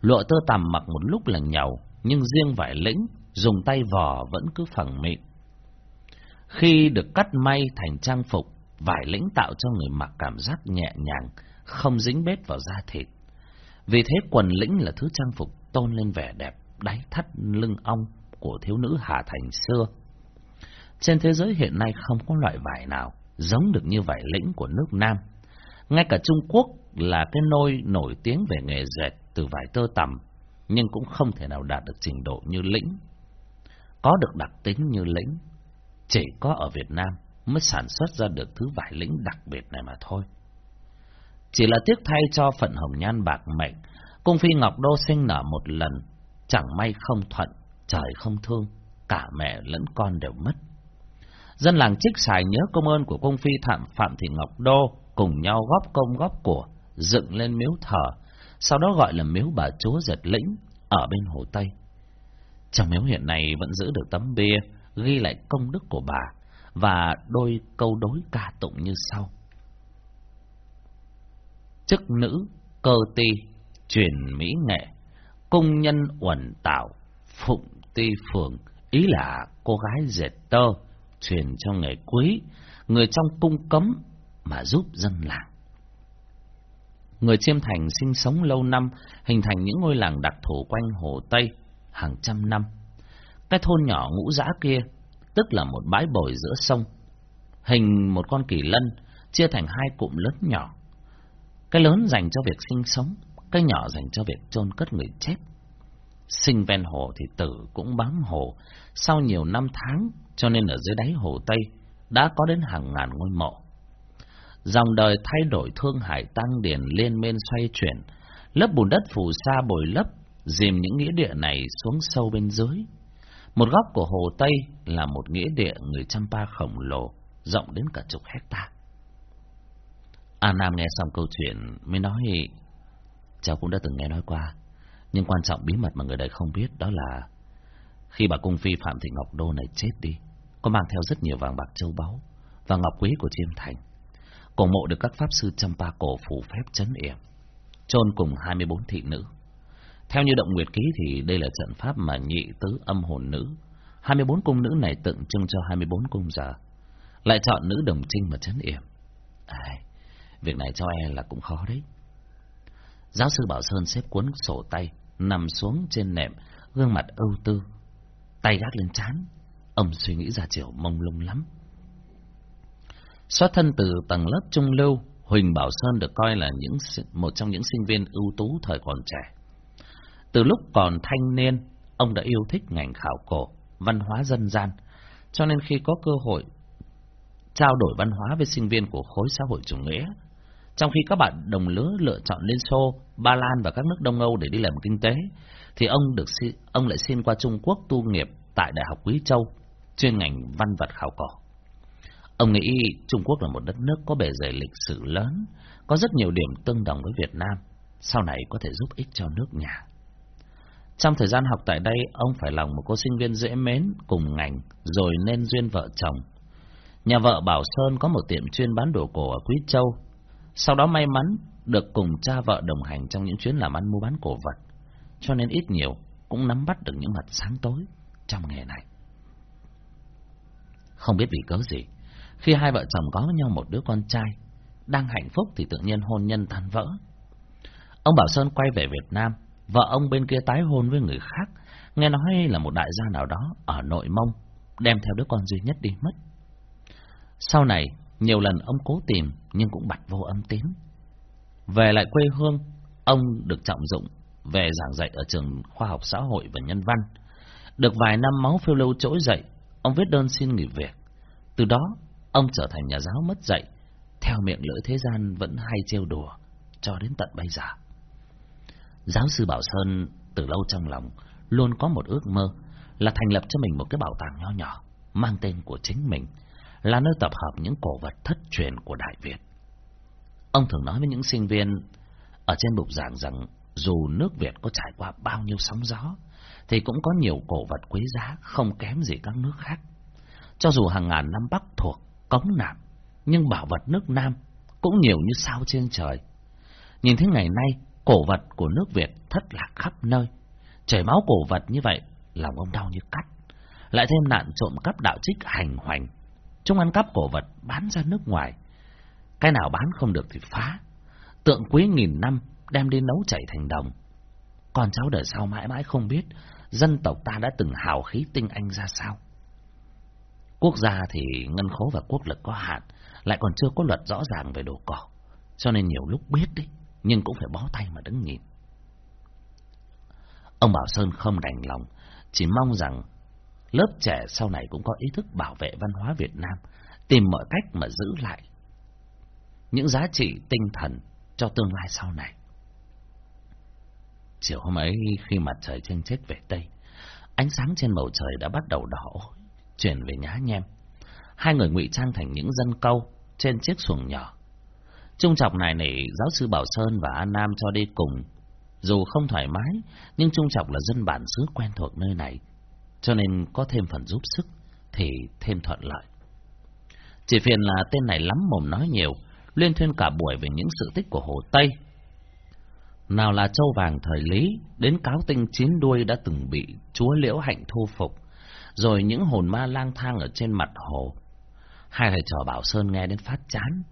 Lụa tơ tằm mặc một lúc là nhầu, nhưng riêng vải lĩnh dùng tay vò vẫn cứ phẳng mịn. Khi được cắt may thành trang phục, vải lĩnh tạo cho người mặc cảm giác nhẹ nhàng, không dính bết vào da thịt. Vì thế quần lĩnh là thứ trang phục tôn lên vẻ đẹp, đáy thắt lưng ong của thiếu nữ Hà Thành xưa. Trên thế giới hiện nay không có loại vải nào giống được như vải lĩnh của nước Nam. Ngay cả Trung Quốc là cái nôi nổi tiếng về nghề dệt từ vải tơ tằm, nhưng cũng không thể nào đạt được trình độ như lĩnh. Có được đặc tính như lĩnh, chỉ có ở Việt Nam mới sản xuất ra được thứ vải lĩnh đặc biệt này mà thôi. Chỉ là tiếc thay cho phận hồng nhan bạc mệnh, cung phi Ngọc Đô sinh nở một lần, chẳng may không thuận, trời không thương, cả mẹ lẫn con đều mất. Dân làng trích xài nhớ công ơn của cung phi thạm Phạm Thị Ngọc Đô, cùng nhau góp công góp của, dựng lên miếu thờ, sau đó gọi là miếu bà chúa giật lĩnh, ở bên Hồ Tây. Trong miếu hiện này vẫn giữ được tấm bia, ghi lại công đức của bà, và đôi câu đối ca tụng như sau. Chức nữ, cơ ti, truyền mỹ nghệ, công nhân uẩn tạo, phụng ti phường, ý là cô gái dệt tơ, truyền cho nghề quý, người trong cung cấm mà giúp dân làng. Người Chiêm Thành sinh sống lâu năm, hình thành những ngôi làng đặc thù quanh Hồ Tây hàng trăm năm. Cái thôn nhỏ ngũ dã kia, tức là một bãi bồi giữa sông, hình một con kỳ lân, chia thành hai cụm lớn nhỏ. Cái lớn dành cho việc sinh sống, cái nhỏ dành cho việc chôn cất người chết. Sinh ven hồ thì tử cũng bám hồ, sau nhiều năm tháng, cho nên ở dưới đáy hồ Tây đã có đến hàng ngàn ngôi mộ. Dòng đời thay đổi thương hải tăng điền liên miên xoay chuyển, lớp bùn đất phù sa bồi lấp, dìm những nghĩa địa này xuống sâu bên dưới. Một góc của hồ Tây là một nghĩa địa người Champa khổng lồ, rộng đến cả chục hecta. A Nam nghe xong câu chuyện mới nói cháu cũng đã từng nghe nói qua, nhưng quan trọng bí mật mà người đời không biết đó là khi bà cung phi Phạm Thị Ngọc Đô này chết đi, có mang theo rất nhiều vàng bạc châu báu và ngọc quý của Chiêm Thành. Cổ mộ được các pháp sư Champa cổ phủ phép chấn yểm, chôn cùng 24 thị nữ. Theo như động nguyệt ký thì đây là trận pháp mà nhị tứ âm hồn nữ. 24 cung nữ này tượng trưng cho 24 cung giờ. Lại chọn nữ đồng trinh mà chấn yểm. À, việc này cho e là cũng khó đấy. Giáo sư Bảo Sơn xếp cuốn sổ tay, nằm xuống trên nệm, gương mặt âu tư. Tay gác lên chán, ông suy nghĩ ra chiều mông lung lắm. Xuất thân từ tầng lớp trung lưu, Huỳnh Bảo Sơn được coi là những một trong những sinh viên ưu tú thời còn trẻ. Từ lúc còn thanh niên, ông đã yêu thích ngành khảo cổ, văn hóa dân gian, cho nên khi có cơ hội trao đổi văn hóa với sinh viên của khối xã hội chủ nghĩa, trong khi các bạn đồng lứa lựa chọn Liên Xô, Ba Lan và các nước Đông Âu để đi làm kinh tế, thì ông được ông lại xin qua Trung Quốc tu nghiệp tại Đại học Quý Châu, chuyên ngành văn vật khảo cổ. Ông nghĩ Trung Quốc là một đất nước có bề dày lịch sử lớn, có rất nhiều điểm tương đồng với Việt Nam, sau này có thể giúp ích cho nước nhà. Trong thời gian học tại đây, ông phải lòng một cô sinh viên dễ mến cùng ngành, rồi nên duyên vợ chồng. Nhà vợ Bảo Sơn có một tiệm chuyên bán đồ cổ ở Quý Châu. Sau đó may mắn được cùng cha vợ đồng hành trong những chuyến làm ăn mua bán cổ vật, cho nên ít nhiều cũng nắm bắt được những mặt sáng tối trong nghề này. Không biết vì cớ gì, khi hai vợ chồng có với nhau một đứa con trai, đang hạnh phúc thì tự nhiên hôn nhân tan vỡ. Ông Bảo Sơn quay về Việt Nam, vợ ông bên kia tái hôn với người khác, nghe nói là một đại gia nào đó ở nội mông, đem theo đứa con duy nhất đi mất. Sau này, nhiều lần ông cố tìm nhưng cũng bạch vô âm tín. Về lại quê hương, ông được trọng dụng về giảng dạy ở trường khoa học xã hội và nhân văn. Được vài năm máu phiêu lưu trỗi dậy, ông viết đơn xin nghỉ việc. Từ đó, ông trở thành nhà giáo mất dạy, theo miệng lưỡi thế gian vẫn hay trêu đùa, cho đến tận bây giờ. Giáo sư Bảo Sơn từ lâu trong lòng luôn có một ước mơ là thành lập cho mình một cái bảo tàng nho nhỏ, mang tên của chính mình, là nơi tập hợp những cổ vật thất truyền của Đại Việt. Ông thường nói với những sinh viên ở trên bục giảng rằng dù nước Việt có trải qua bao nhiêu sóng gió, thì cũng có nhiều cổ vật quý giá không kém gì các nước khác. Cho dù hàng ngàn năm Bắc thuộc, cống nạp, nhưng bảo vật nước Nam cũng nhiều như sao trên trời. Nhìn thấy ngày nay, cổ vật của nước Việt thất lạc khắp nơi. Chảy máu cổ vật như vậy, lòng ông đau như cắt. Lại thêm nạn trộm cắp đạo trích hành hoành. Chúng ăn cắp cổ vật bán ra nước ngoài. Cái nào bán không được thì phá. Tượng quý nghìn năm đem đi nấu chảy thành đồng. Con cháu đời sau mãi mãi không biết dân tộc ta đã từng hào khí tinh anh ra sao. Quốc gia thì ngân khố và quốc lực có hạn, lại còn chưa có luật rõ ràng về đồ cỏ. Cho nên nhiều lúc biết đấy, nhưng cũng phải bó tay mà đứng nhìn. Ông Bảo Sơn không đành lòng, chỉ mong rằng lớp trẻ sau này cũng có ý thức bảo vệ văn hóa Việt Nam, tìm mọi cách mà giữ lại những giá trị tinh thần cho tương lai sau này. Chiều hôm ấy khi mặt trời trên chết về Tây, ánh sáng trên bầu trời đã bắt đầu đỏ chuyển về nhá nhem. Hai người ngụy trang thành những dân câu trên chiếc xuồng nhỏ. Trung trọng này nỉ giáo sư Bảo Sơn và An Nam cho đi cùng. Dù không thoải mái, nhưng Trung trọng là dân bản xứ quen thuộc nơi này, cho nên có thêm phần giúp sức thì thêm thuận lợi. Chỉ phiền là tên này lắm mồm nói nhiều, liên thuyên cả buổi về những sự tích của Hồ Tây. nào là châu vàng thời Lý, đến cáo tinh chín đuôi đã từng bị chúa Liễu Hạnh thu phục, rồi những hồn ma lang thang ở trên mặt hồ. Hai thầy trò Bảo Sơn nghe đến phát chán,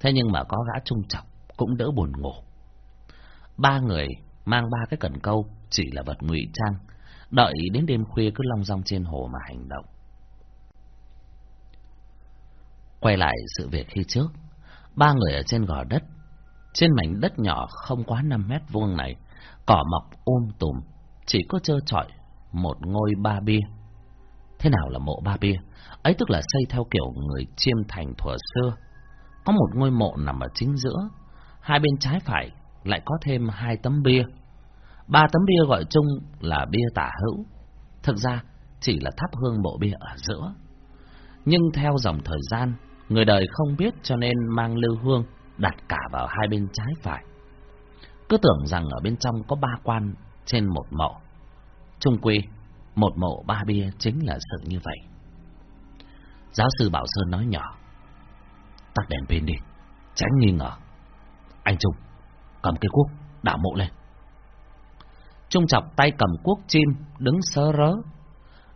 thế nhưng mà có gã trung trọng cũng đỡ buồn ngủ. Ba người mang ba cái cần câu chỉ là vật ngụy trang, đợi đến đêm khuya cứ long rong trên hồ mà hành động. Quay lại sự việc khi trước, ba người ở trên gò đất, trên mảnh đất nhỏ không quá năm mét vuông này, cỏ mọc ôm tùm, chỉ có trơ trọi một ngôi ba bia. Thế nào là mộ ba bia? Ấy tức là xây theo kiểu người chiêm thành thuở xưa. Có một ngôi mộ nằm ở chính giữa, hai bên trái phải lại có thêm hai tấm bia. Ba tấm bia gọi chung là bia tả hữu. Thực ra chỉ là thắp hương bộ bia ở giữa. Nhưng theo dòng thời gian, người đời không biết cho nên mang lưu hương đặt cả vào hai bên trái phải. Cứ tưởng rằng ở bên trong có ba quan trên một mộ. Trung quy, một mộ ba bia chính là sự như vậy. Giáo sư Bảo Sơn nói nhỏ. Tắt đèn pin đi, tránh nghi ngờ. Anh Trung, cầm cây cuốc, đảo mộ lên. Trung chọc tay cầm cuốc chim, đứng sơ rớ.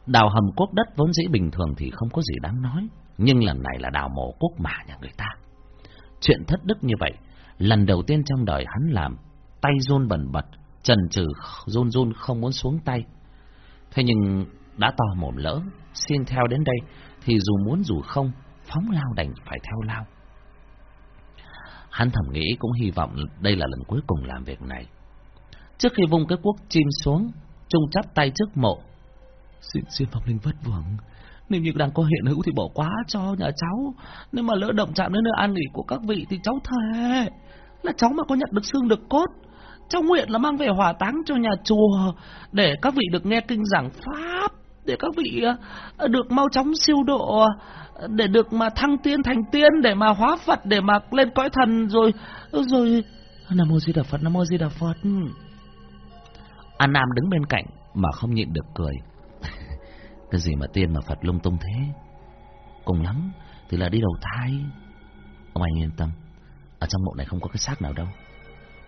Đào hầm cuốc đất vốn dĩ bình thường thì không có gì đáng nói. Nhưng lần này là đào mộ cuốc mả nhà người ta. Chuyện thất đức như vậy, lần đầu tiên trong đời hắn làm, tay run bẩn bật, trần trừ run run không muốn xuống tay. Thế nhưng đã to mồm lỡ, xin theo đến đây, thì dù muốn dù không, phóng lao đành phải theo lao. Hắn thầm nghĩ cũng hy vọng đây là lần cuối cùng làm việc này. Trước khi vung cái cuốc chim xuống, Trung chắp tay trước mộ. Xin xin phong linh vất vưởng, nếu như đang có hiện hữu thì bỏ quá cho nhà cháu. Nếu mà lỡ động chạm đến nơi an nghỉ của các vị thì cháu thề là cháu mà có nhận được xương được cốt. Cháu nguyện là mang về hỏa táng cho nhà chùa để các vị được nghe kinh giảng pháp, để các vị ờ, được mau chóng siêu độ, ờ, để được mà thăng tiên thành tiên, để mà hóa Phật, để mà lên cõi thần rồi ờ, rồi Nam mô Di Đà Phật, Nam mô Di Đà Phật. An Nam đứng bên cạnh mà không nhịn được cười. Cái gì mà tiên mà Phật lung tung thế? Cùng lắm thì là đi đầu thai. Ông anh yên tâm, ở trong mộ này không có cái xác nào đâu.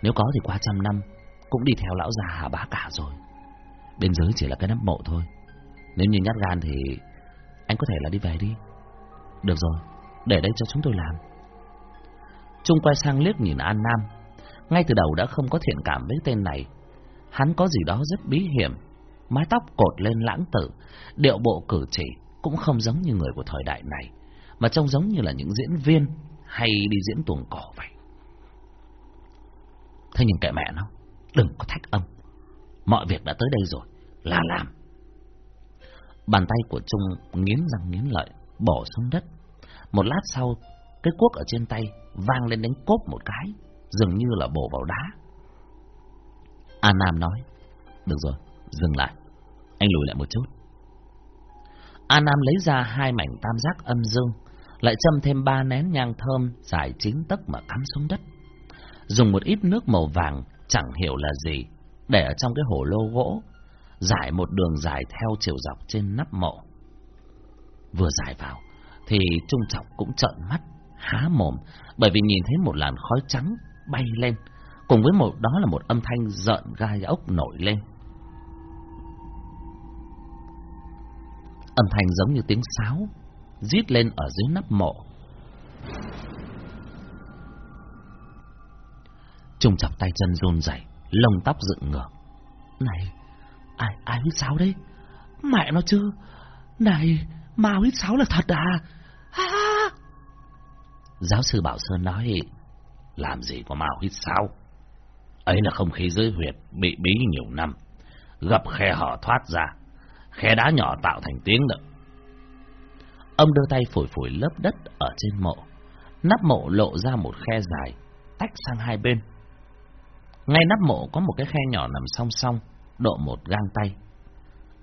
Nếu có thì qua trăm năm cũng đi theo lão già hà bá cả rồi. Bên dưới chỉ là cái nắp mộ thôi. Nếu như nhát gan thì anh có thể là đi về đi. Được rồi, để đây cho chúng tôi làm. Trung quay sang liếc nhìn An Nam. Ngay từ đầu đã không có thiện cảm với tên này. Hắn có gì đó rất bí hiểm. Mái tóc cột lên lãng tử, điệu bộ cử chỉ cũng không giống như người của thời đại này, mà trông giống như là những diễn viên hay đi diễn tuồng cỏ vậy. Thế nhìn kệ mẹ nó, đừng có thách âm. Mọi việc đã tới đây rồi, là làm. Bàn tay của Trung nghiến răng nghiến lợi, bỏ xuống đất. Một lát sau, cái cuốc ở trên tay vang lên đánh cốp một cái, dường như là bổ vào đá. An Nam nói, được rồi, dừng lại. Anh lùi lại một chút. An Nam lấy ra hai mảnh tam giác âm dương, lại châm thêm ba nén nhang thơm dài chín tấc mà cắm xuống đất. Dùng một ít nước màu vàng, chẳng hiểu là gì, để ở trong cái hồ lô gỗ, giải một đường dài theo chiều dọc trên nắp mộ. Vừa giải vào, thì Trung Trọng cũng trợn mắt, há mồm, bởi vì nhìn thấy một làn khói trắng bay lên, cùng với một đó là một âm thanh rợn gai ốc nổi lên. Âm thanh giống như tiếng sáo, rít lên ở dưới nắp mộ. Trung chọc tay chân run rẩy, lông tóc dựng ngược. Này, ai ai hít sáo đấy? Mẹ nó chứ. Này, ma hít sáo là thật à? À! Giáo sư Bảo Sơn nói, làm gì có ma hít sáo? Ấy là không khí dưới huyệt bị bí nhiều năm, gặp khe hở thoát ra, khe đá nhỏ tạo thành tiếng động. Ông đưa tay phủi phủi lớp đất ở trên mộ, nắp mộ lộ ra một khe dài, tách sang hai bên. Ngay nắp mộ có một cái khe nhỏ nằm song song, độ một gang tay.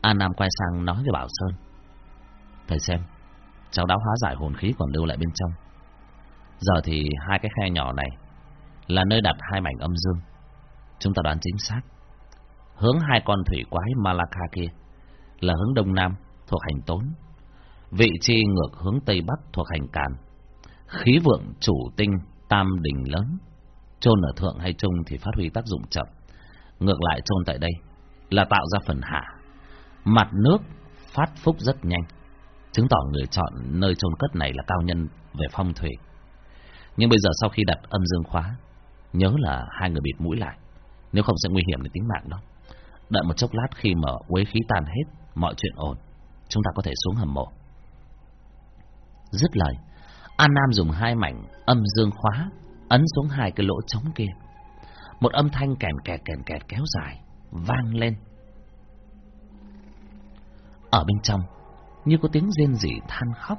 A Nam quay sang nói với Bảo Sơn. Thầy xem, cháu đã hóa giải hồn khí còn lưu lại bên trong. Giờ thì hai cái khe nhỏ này là nơi đặt hai mảnh âm dương. Chúng ta đoán chính xác. Hướng hai con thủy quái Malaka kia là hướng đông nam thuộc hành tốn. Vị trí ngược hướng tây bắc thuộc hành càn. Khí vượng chủ tinh tam đỉnh lớn Trôn ở thượng hay trung thì phát huy tác dụng chậm. Ngược lại trôn tại đây là tạo ra phần hạ. Mặt nước phát phúc rất nhanh, chứng tỏ người chọn nơi chôn cất này là cao nhân về phong thủy. Nhưng bây giờ sau khi đặt âm dương khóa, nhớ là hai người bịt mũi lại, nếu không sẽ nguy hiểm đến tính mạng đó. Đợi một chốc lát khi mà quế khí tàn hết, mọi chuyện ổn, chúng ta có thể xuống hầm mộ. Dứt lời, An Nam dùng hai mảnh âm dương khóa ấn xuống hai cái lỗ trống kia. Một âm thanh kèn kẹt kèn kẹt kéo dài vang lên. Ở bên trong, như có tiếng rên rỉ than khóc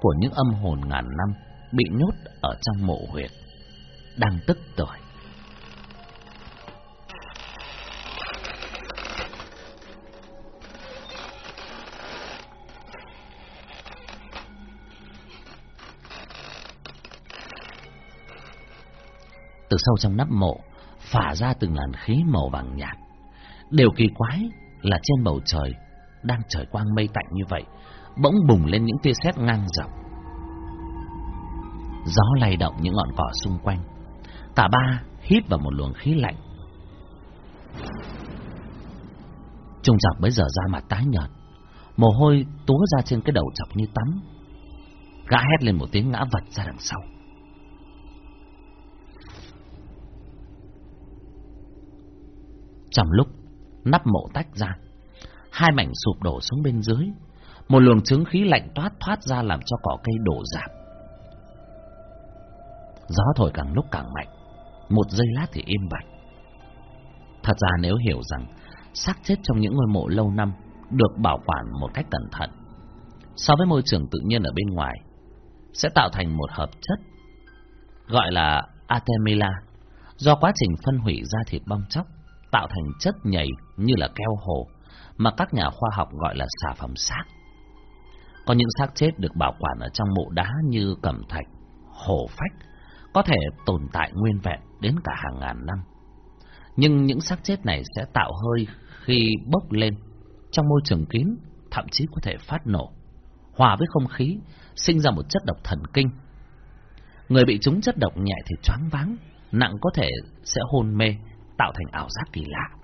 của những âm hồn ngàn năm bị nhốt ở trong mộ huyệt, đang tức tuổi. Từ sâu trong nắp mộ, phả ra từng làn khí màu vàng nhạt. Điều kỳ quái là trên bầu trời, đang trời quang mây tạnh như vậy, bỗng bùng lên những tia sét ngang dọc. Gió lay động những ngọn cỏ xung quanh. Cả ba hít vào một luồng khí lạnh. Trung chọc bấy giờ ra mặt tái nhợt, mồ hôi túa ra trên cái đầu chọc như tắm. Gã hét lên một tiếng ngã vật ra đằng sau. Trong lúc nắp mộ tách ra, hai mảnh sụp đổ xuống bên dưới, một luồng chứng khí lạnh toát thoát ra làm cho cỏ cây đổ rạp. Gió thổi càng lúc càng mạnh, một giây lát thì im bặt. Thật ra nếu hiểu rằng xác chết trong những ngôi mộ lâu năm được bảo quản một cách cẩn thận, so với môi trường tự nhiên ở bên ngoài, sẽ tạo thành một hợp chất gọi là Artemila, do quá trình phân hủy da thịt bong chóc tạo thành chất nhầy như là keo hồ, mà các nhà khoa học gọi là xà phòng xác. Có những xác chết được bảo quản ở trong mộ đá như cẩm thạch, hổ phách, có thể tồn tại nguyên vẹn đến cả hàng ngàn năm. Nhưng những xác chết này sẽ tạo hơi khi bốc lên trong môi trường kín, thậm chí có thể phát nổ, hòa với không khí, sinh ra một chất độc thần kinh. Người bị trúng chất độc nhẹ thì choáng váng, nặng có thể sẽ hôn mê, tạo thành ảo giác kỳ lạ.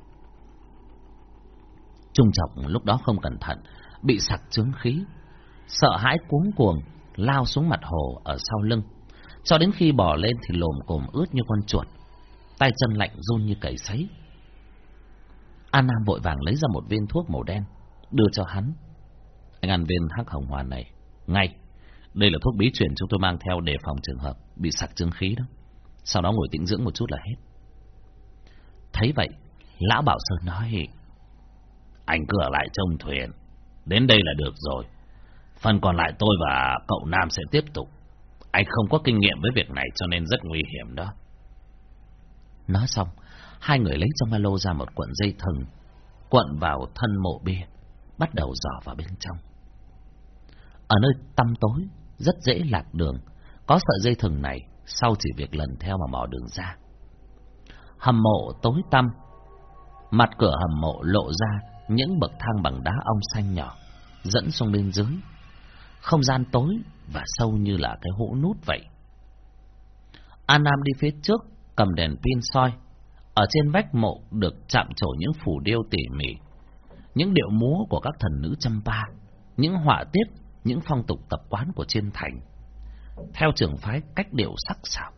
Trung Trọng lúc đó không cẩn thận, bị sặc chướng khí, sợ hãi cuống cuồng, lao xuống mặt hồ ở sau lưng. Cho đến khi bỏ lên thì lồm cồm ướt như con chuột, tay chân lạnh run như cầy sấy. An Nam vội vàng lấy ra một viên thuốc màu đen, đưa cho hắn. Anh ăn viên hắc hồng hoàn này, ngay. Đây là thuốc bí truyền chúng tôi mang theo để phòng trường hợp bị sặc trướng khí đó. Sau đó ngồi tĩnh dưỡng một chút là hết. Thấy vậy, Lão Bảo Sơn nói, anh cứ ở lại trông thuyền, đến đây là được rồi. Phần còn lại tôi và cậu Nam sẽ tiếp tục. Anh không có kinh nghiệm với việc này cho nên rất nguy hiểm đó. Nói xong, hai người lấy trong ba lô ra một cuộn dây thừng, cuộn vào thân mộ bia, bắt đầu dò vào bên trong. Ở nơi tăm tối, rất dễ lạc đường, có sợi dây thừng này, sau chỉ việc lần theo mà mò đường ra. Hầm mộ tối tăm, mặt cửa hầm mộ lộ ra những bậc thang bằng đá ong xanh nhỏ, dẫn xuống bên dưới. Không gian tối và sâu như là cái hũ nút vậy. An Nam đi phía trước, cầm đèn pin soi. Ở trên vách mộ được chạm trổ những phủ điêu tỉ mỉ, những điệu múa của các thần nữ Champa, những họa tiết, những phong tục tập quán của trên thành. Theo trường phái cách điệu sắc sảo.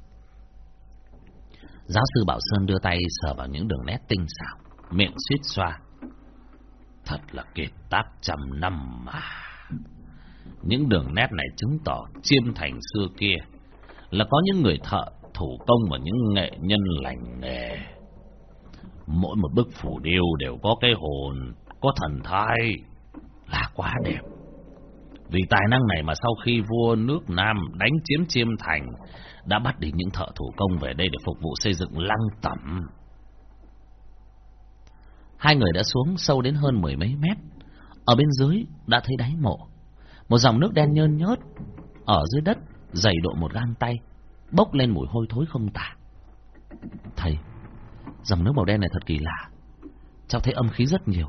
Giáo sư Bảo Sơn đưa tay sờ vào những đường nét tinh xảo, miệng suýt xoa. Thật là kiệt tác trăm năm mà. Những đường nét này chứng tỏ chiêm thành xưa kia là có những người thợ thủ công và những nghệ nhân lành nghề. Mỗi một bức phủ điêu đều có cái hồn, có thần thai, là quá đẹp. Vì tài năng này mà sau khi vua nước Nam đánh chiếm chiêm thành, đã bắt đi những thợ thủ công về đây để phục vụ xây dựng lăng tẩm. Hai người đã xuống sâu đến hơn mười mấy mét. Ở bên dưới đã thấy đáy mộ. Một dòng nước đen nhơn nhớt ở dưới đất dày độ một gang tay, bốc lên mùi hôi thối không tả. Thầy, dòng nước màu đen này thật kỳ lạ. Cháu thấy âm khí rất nhiều,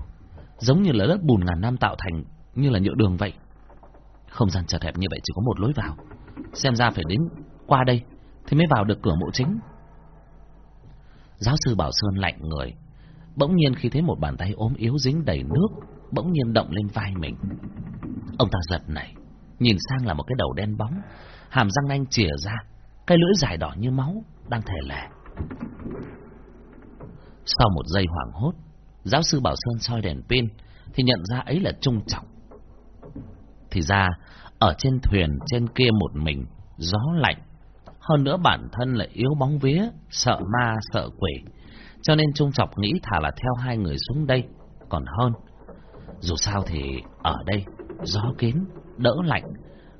giống như là đất bùn ngàn năm tạo thành như là nhựa đường vậy. Không gian chật hẹp như vậy chỉ có một lối vào. Xem ra phải đến qua đây thì mới vào được cửa mộ chính. Giáo sư Bảo Sơn lạnh người. Bỗng nhiên khi thấy một bàn tay ốm yếu dính đầy nước, bỗng nhiên động lên vai mình. Ông ta giật này, nhìn sang là một cái đầu đen bóng, hàm răng anh chìa ra, cái lưỡi dài đỏ như máu, đang thề lẻ. Sau một giây hoảng hốt, giáo sư Bảo Sơn soi đèn pin, thì nhận ra ấy là Trung Trọng. Thì ra, ở trên thuyền trên kia một mình, gió lạnh. Hơn nữa bản thân lại yếu bóng vía, sợ ma, sợ quỷ. Cho nên Trung Trọng nghĩ thả là theo hai người xuống đây, còn hơn. Dù sao thì ở đây, gió kín, đỡ lạnh,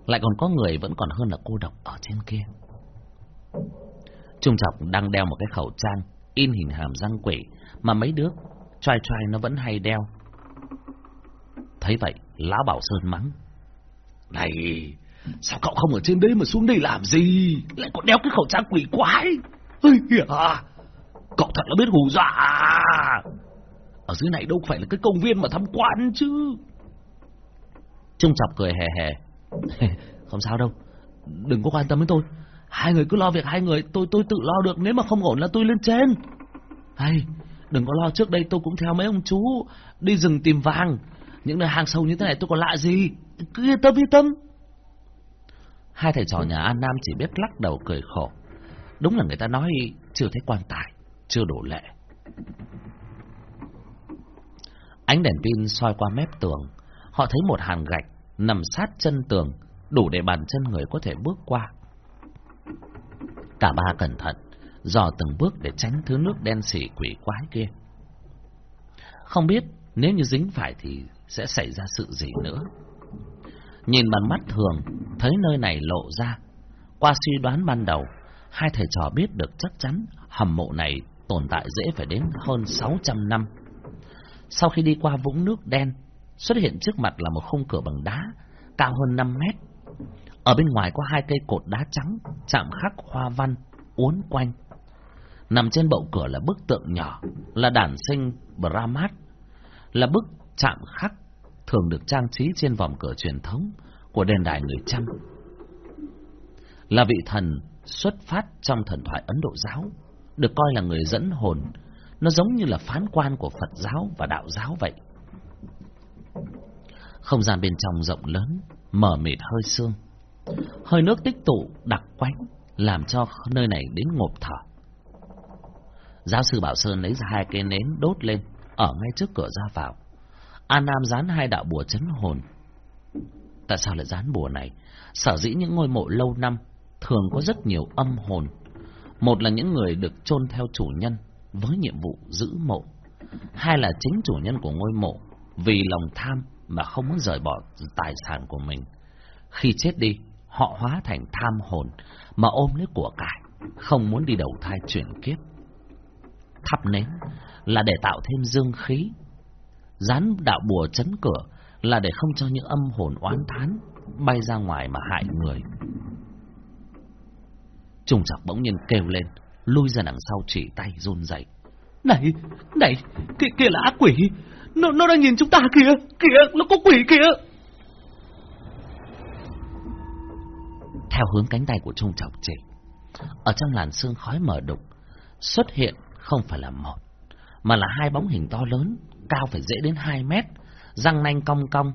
lại còn có người vẫn còn hơn là cô độc ở trên kia. Trung Trọng đang đeo một cái khẩu trang, in hình hàm răng quỷ, mà mấy đứa trai trai nó vẫn hay đeo. Thấy vậy, Lão Bảo Sơn mắng. Này, sao cậu không ở trên đấy mà xuống đây làm gì? Lại còn đeo cái khẩu trang quỷ quái. Ây à, cậu thật là biết hù dọa. À? Ở dưới này đâu phải là cái công viên mà tham quan chứ. Trung chọc cười hề hề. không sao đâu, đừng có quan tâm đến tôi. Hai người cứ lo việc hai người, tôi tôi tự lo được, nếu mà không ổn là tôi lên trên. Hay, đừng có lo trước đây tôi cũng theo mấy ông chú đi rừng tìm vàng. Những nơi hang sâu như thế này tôi còn lạ gì? Cứ yên tâm yên tâm. Hai thầy trò nhà An Nam chỉ biết lắc đầu cười khổ. Đúng là người ta nói chưa thấy quan tài, chưa đủ lệ. Ánh đèn pin soi qua mép tường, họ thấy một hàng gạch nằm sát chân tường, đủ để bàn chân người có thể bước qua. Cả ba cẩn thận, dò từng bước để tránh thứ nước đen xỉ quỷ quái kia. Không biết nếu như dính phải thì sẽ xảy ra sự gì nữa. Nhìn bằng mắt thường, thấy nơi này lộ ra. Qua suy đoán ban đầu, hai thầy trò biết được chắc chắn hầm mộ này tồn tại dễ phải đến hơn 600 năm. Sau khi đi qua vũng nước đen, xuất hiện trước mặt là một khung cửa bằng đá, cao hơn 5 mét. Ở bên ngoài có hai cây cột đá trắng, chạm khắc hoa văn, uốn quanh. Nằm trên bậu cửa là bức tượng nhỏ, là đàn sinh Brahmat, là bức chạm khắc thường được trang trí trên vòng cửa truyền thống của đền đài người Chăm. Là vị thần xuất phát trong thần thoại Ấn Độ giáo, được coi là người dẫn hồn, nó giống như là phán quan của Phật giáo và đạo giáo vậy. Không gian bên trong rộng lớn, mở mịt hơi sương. Hơi nước tích tụ đặc quánh, làm cho nơi này đến ngộp thở. Giáo sư Bảo Sơn lấy ra hai cây nến đốt lên, ở ngay trước cửa ra vào. An Nam dán hai đạo bùa chấn hồn. Tại sao lại dán bùa này? Sở dĩ những ngôi mộ lâu năm thường có rất nhiều âm hồn. Một là những người được chôn theo chủ nhân với nhiệm vụ giữ mộ. Hai là chính chủ nhân của ngôi mộ vì lòng tham mà không muốn rời bỏ tài sản của mình. Khi chết đi, họ hóa thành tham hồn mà ôm lấy của cải, không muốn đi đầu thai chuyển kiếp. Thắp nến là để tạo thêm dương khí dán đạo bùa chấn cửa là để không cho những âm hồn oán thán bay ra ngoài mà hại người. Trùng chọc bỗng nhiên kêu lên, lui ra đằng sau chỉ tay run rẩy. Này, này, kia, kia là ác quỷ, nó, nó đang nhìn chúng ta kìa, kìa, nó có quỷ kìa. Theo hướng cánh tay của Trung chọc chỉ, ở trong làn sương khói mờ đục, xuất hiện không phải là một, mà là hai bóng hình to lớn cao phải dễ đến 2 mét, răng nanh cong cong,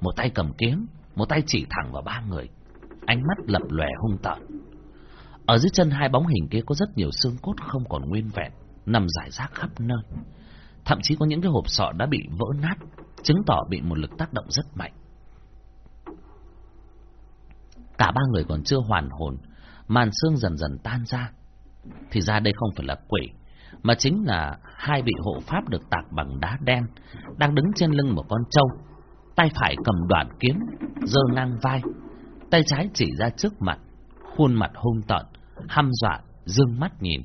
một tay cầm kiếm, một tay chỉ thẳng vào ba người, ánh mắt lập lòe hung tợn. Ở dưới chân hai bóng hình kia có rất nhiều xương cốt không còn nguyên vẹn, nằm rải rác khắp nơi. Thậm chí có những cái hộp sọ đã bị vỡ nát, chứng tỏ bị một lực tác động rất mạnh. Cả ba người còn chưa hoàn hồn, màn xương dần dần tan ra. Thì ra đây không phải là quỷ, mà chính là hai vị hộ pháp được tạc bằng đá đen, đang đứng trên lưng một con trâu, tay phải cầm đoạn kiếm, giơ ngang vai, tay trái chỉ ra trước mặt, khuôn mặt hung tợn, hăm dọa, dương mắt nhìn.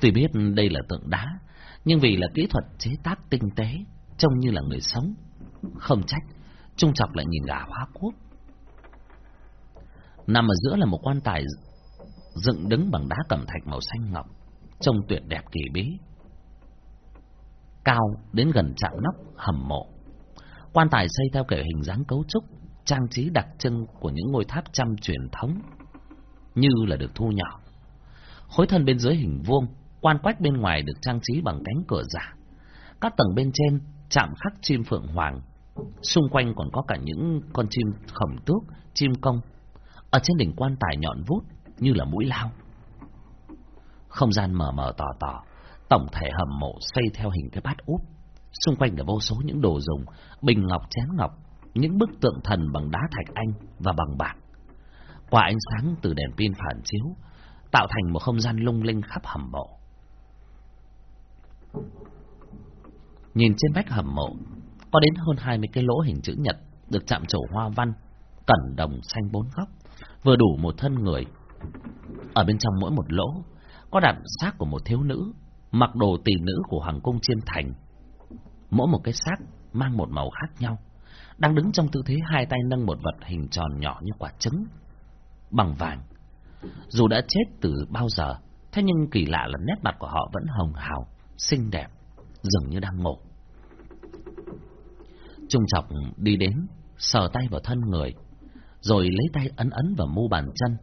Tuy biết đây là tượng đá, nhưng vì là kỹ thuật chế tác tinh tế, trông như là người sống, không trách, trung chọc lại nhìn gà hóa quốc. Nằm ở giữa là một quan tài dựng đứng bằng đá cẩm thạch màu xanh ngọc, trông tuyệt đẹp kỳ bí. Cao đến gần chạm nóc hầm mộ. Quan tài xây theo kiểu hình dáng cấu trúc, trang trí đặc trưng của những ngôi tháp trăm truyền thống, như là được thu nhỏ. Khối thân bên dưới hình vuông, quan quách bên ngoài được trang trí bằng cánh cửa giả. Các tầng bên trên chạm khắc chim phượng hoàng. Xung quanh còn có cả những con chim khổng tước, chim công. Ở trên đỉnh quan tài nhọn vút như là mũi lao. Không gian mờ mờ tỏ tỏ, tổng thể hầm mộ xây theo hình cái bát úp. Xung quanh là vô số những đồ dùng, bình ngọc chén ngọc, những bức tượng thần bằng đá thạch anh và bằng bạc. Qua ánh sáng từ đèn pin phản chiếu, tạo thành một không gian lung linh khắp hầm mộ. Nhìn trên vách hầm mộ, có đến hơn 20 cái lỗ hình chữ nhật được chạm trổ hoa văn, cẩn đồng xanh bốn góc, vừa đủ một thân người. Ở bên trong mỗi một lỗ, có đặt xác của một thiếu nữ, mặc đồ tỷ nữ của Hoàng cung chiêm Thành. Mỗi một cái xác mang một màu khác nhau, đang đứng trong tư thế hai tay nâng một vật hình tròn nhỏ như quả trứng, bằng vàng. Dù đã chết từ bao giờ, thế nhưng kỳ lạ là nét mặt của họ vẫn hồng hào, xinh đẹp, dường như đang ngủ. Trung Chọc đi đến, sờ tay vào thân người, rồi lấy tay ấn ấn vào mu bàn chân.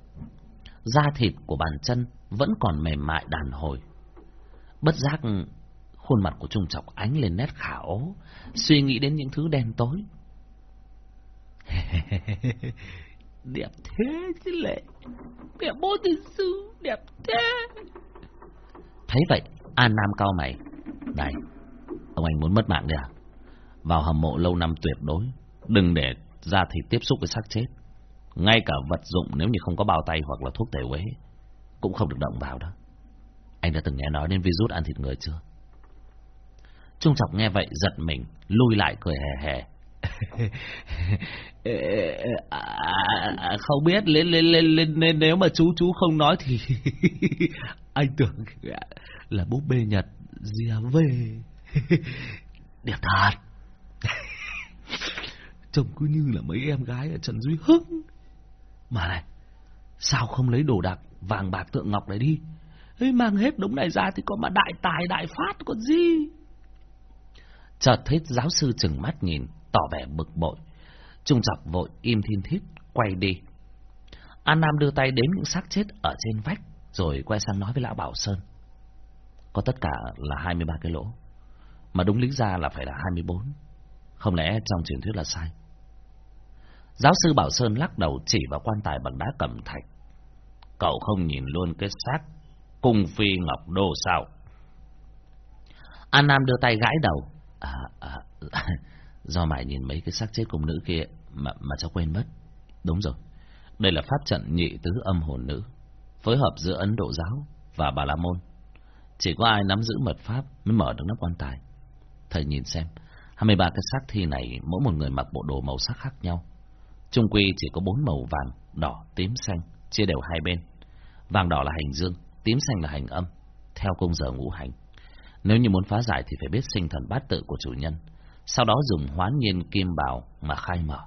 Da thịt của bàn chân vẫn còn mềm mại đàn hồi. Bất giác, khuôn mặt của Trung Chọc ánh lên nét khảo, suy nghĩ đến những thứ đen tối. đẹp thế chứ lệ, đẹp bố tiên sư, đẹp thế. Thấy vậy, An Nam cao mày. Này, ông anh muốn mất mạng đấy à? Vào hầm mộ lâu năm tuyệt đối, đừng để ra thì tiếp xúc với xác chết. Ngay cả vật dụng nếu như không có bao tay hoặc là thuốc tẩy uế cũng không được động vào đó. Anh đã từng nghe nói đến virus ăn thịt người chưa? Trung Trọng nghe vậy giật mình, lui lại cười hề hề. À, à, à, không biết lên lên lên lên nên nếu mà chú chú không nói thì anh tưởng là búp bê Nhật dìa về đẹp thật. Trông cứ như là mấy em gái ở Trần Duy Hưng. Mà này sao không lấy đồ đạc vàng bạc tượng ngọc này đi? Ấy mang hết đống này ra thì có mà đại tài đại phát còn gì? Chợt thấy giáo sư chừng mắt nhìn tỏ vẻ bực bội trung dọc vội im thiên thiết quay đi an nam đưa tay đến những xác chết ở trên vách rồi quay sang nói với lão bảo sơn có tất cả là 23 cái lỗ. Mà đúng lý ra là phải là 24. Không lẽ trong truyền thuyết là sai? Giáo sư Bảo Sơn lắc đầu chỉ vào quan tài bằng đá cẩm thạch. Cậu không nhìn luôn cái xác cung phi ngọc đô sao? An Nam đưa tay gãi đầu. À, à, do mày nhìn mấy cái xác chết cung nữ kia mà, mà cháu quên mất. Đúng rồi. Đây là pháp trận nhị tứ âm hồn nữ. Phối hợp giữa Ấn Độ giáo và Bà La Môn. Chỉ có ai nắm giữ mật pháp mới mở được nắp quan tài. Thầy nhìn xem, 23 cái xác thi này mỗi một người mặc bộ đồ màu sắc khác nhau. Trung quy chỉ có bốn màu vàng, đỏ, tím, xanh, chia đều hai bên. Vàng đỏ là hành dương, tím xanh là hành âm, theo cung giờ ngũ hành. Nếu như muốn phá giải thì phải biết sinh thần bát tự của chủ nhân, sau đó dùng hoán nhiên kim bào mà khai mở.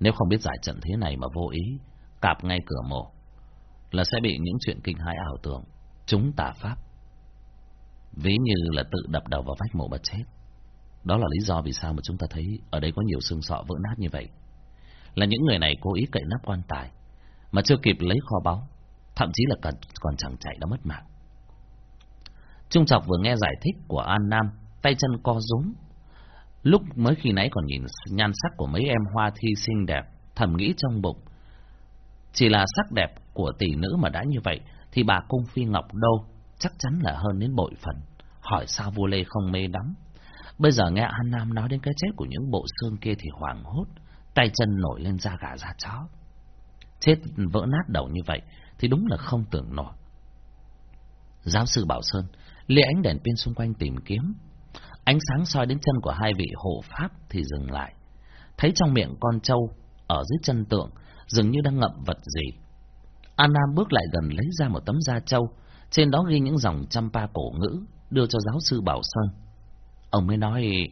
Nếu không biết giải trận thế này mà vô ý, cạp ngay cửa mộ, là sẽ bị những chuyện kinh hãi ảo tưởng, chúng tà pháp ví như là tự đập đầu vào vách mộ mà chết. Đó là lý do vì sao mà chúng ta thấy ở đây có nhiều xương sọ vỡ nát như vậy. Là những người này cố ý cậy nắp quan tài, mà chưa kịp lấy kho báu, thậm chí là còn, còn chẳng chạy đã mất mạng. Trung Trọc vừa nghe giải thích của An Nam, tay chân co rúm. Lúc mới khi nãy còn nhìn nhan sắc của mấy em hoa thi xinh đẹp, thầm nghĩ trong bụng. Chỉ là sắc đẹp của tỷ nữ mà đã như vậy, thì bà Cung Phi Ngọc đâu chắc chắn là hơn đến bội phần. Hỏi sao vua Lê không mê đắm. Bây giờ nghe An Nam nói đến cái chết của những bộ xương kia thì hoảng hốt, tay chân nổi lên da gà da chó. Chết vỡ nát đầu như vậy thì đúng là không tưởng nổi. Giáo sư Bảo Sơn lia ánh đèn pin xung quanh tìm kiếm. Ánh sáng soi đến chân của hai vị hộ pháp thì dừng lại. Thấy trong miệng con trâu ở dưới chân tượng dường như đang ngậm vật gì. An Nam bước lại gần lấy ra một tấm da trâu trên đó ghi những dòng trăm pa cổ ngữ đưa cho giáo sư Bảo Sơn. Ông mới nói,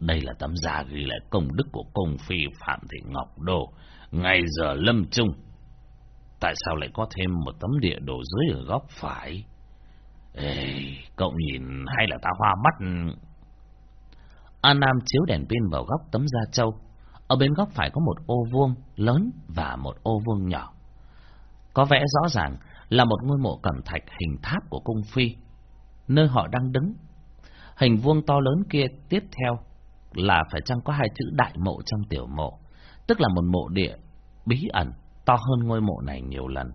đây là tấm da ghi lại công đức của công phi Phạm Thị Ngọc Đô, ngày giờ lâm Trung. Tại sao lại có thêm một tấm địa đồ dưới ở góc phải? Ê, cậu nhìn hay là ta hoa mắt... An Nam chiếu đèn pin vào góc tấm da trâu. Ở bên góc phải có một ô vuông lớn và một ô vuông nhỏ. Có vẻ rõ ràng là một ngôi mộ cẩm thạch hình tháp của cung phi, nơi họ đang đứng. Hình vuông to lớn kia tiếp theo là phải chăng có hai chữ đại mộ trong tiểu mộ, tức là một mộ địa bí ẩn to hơn ngôi mộ này nhiều lần.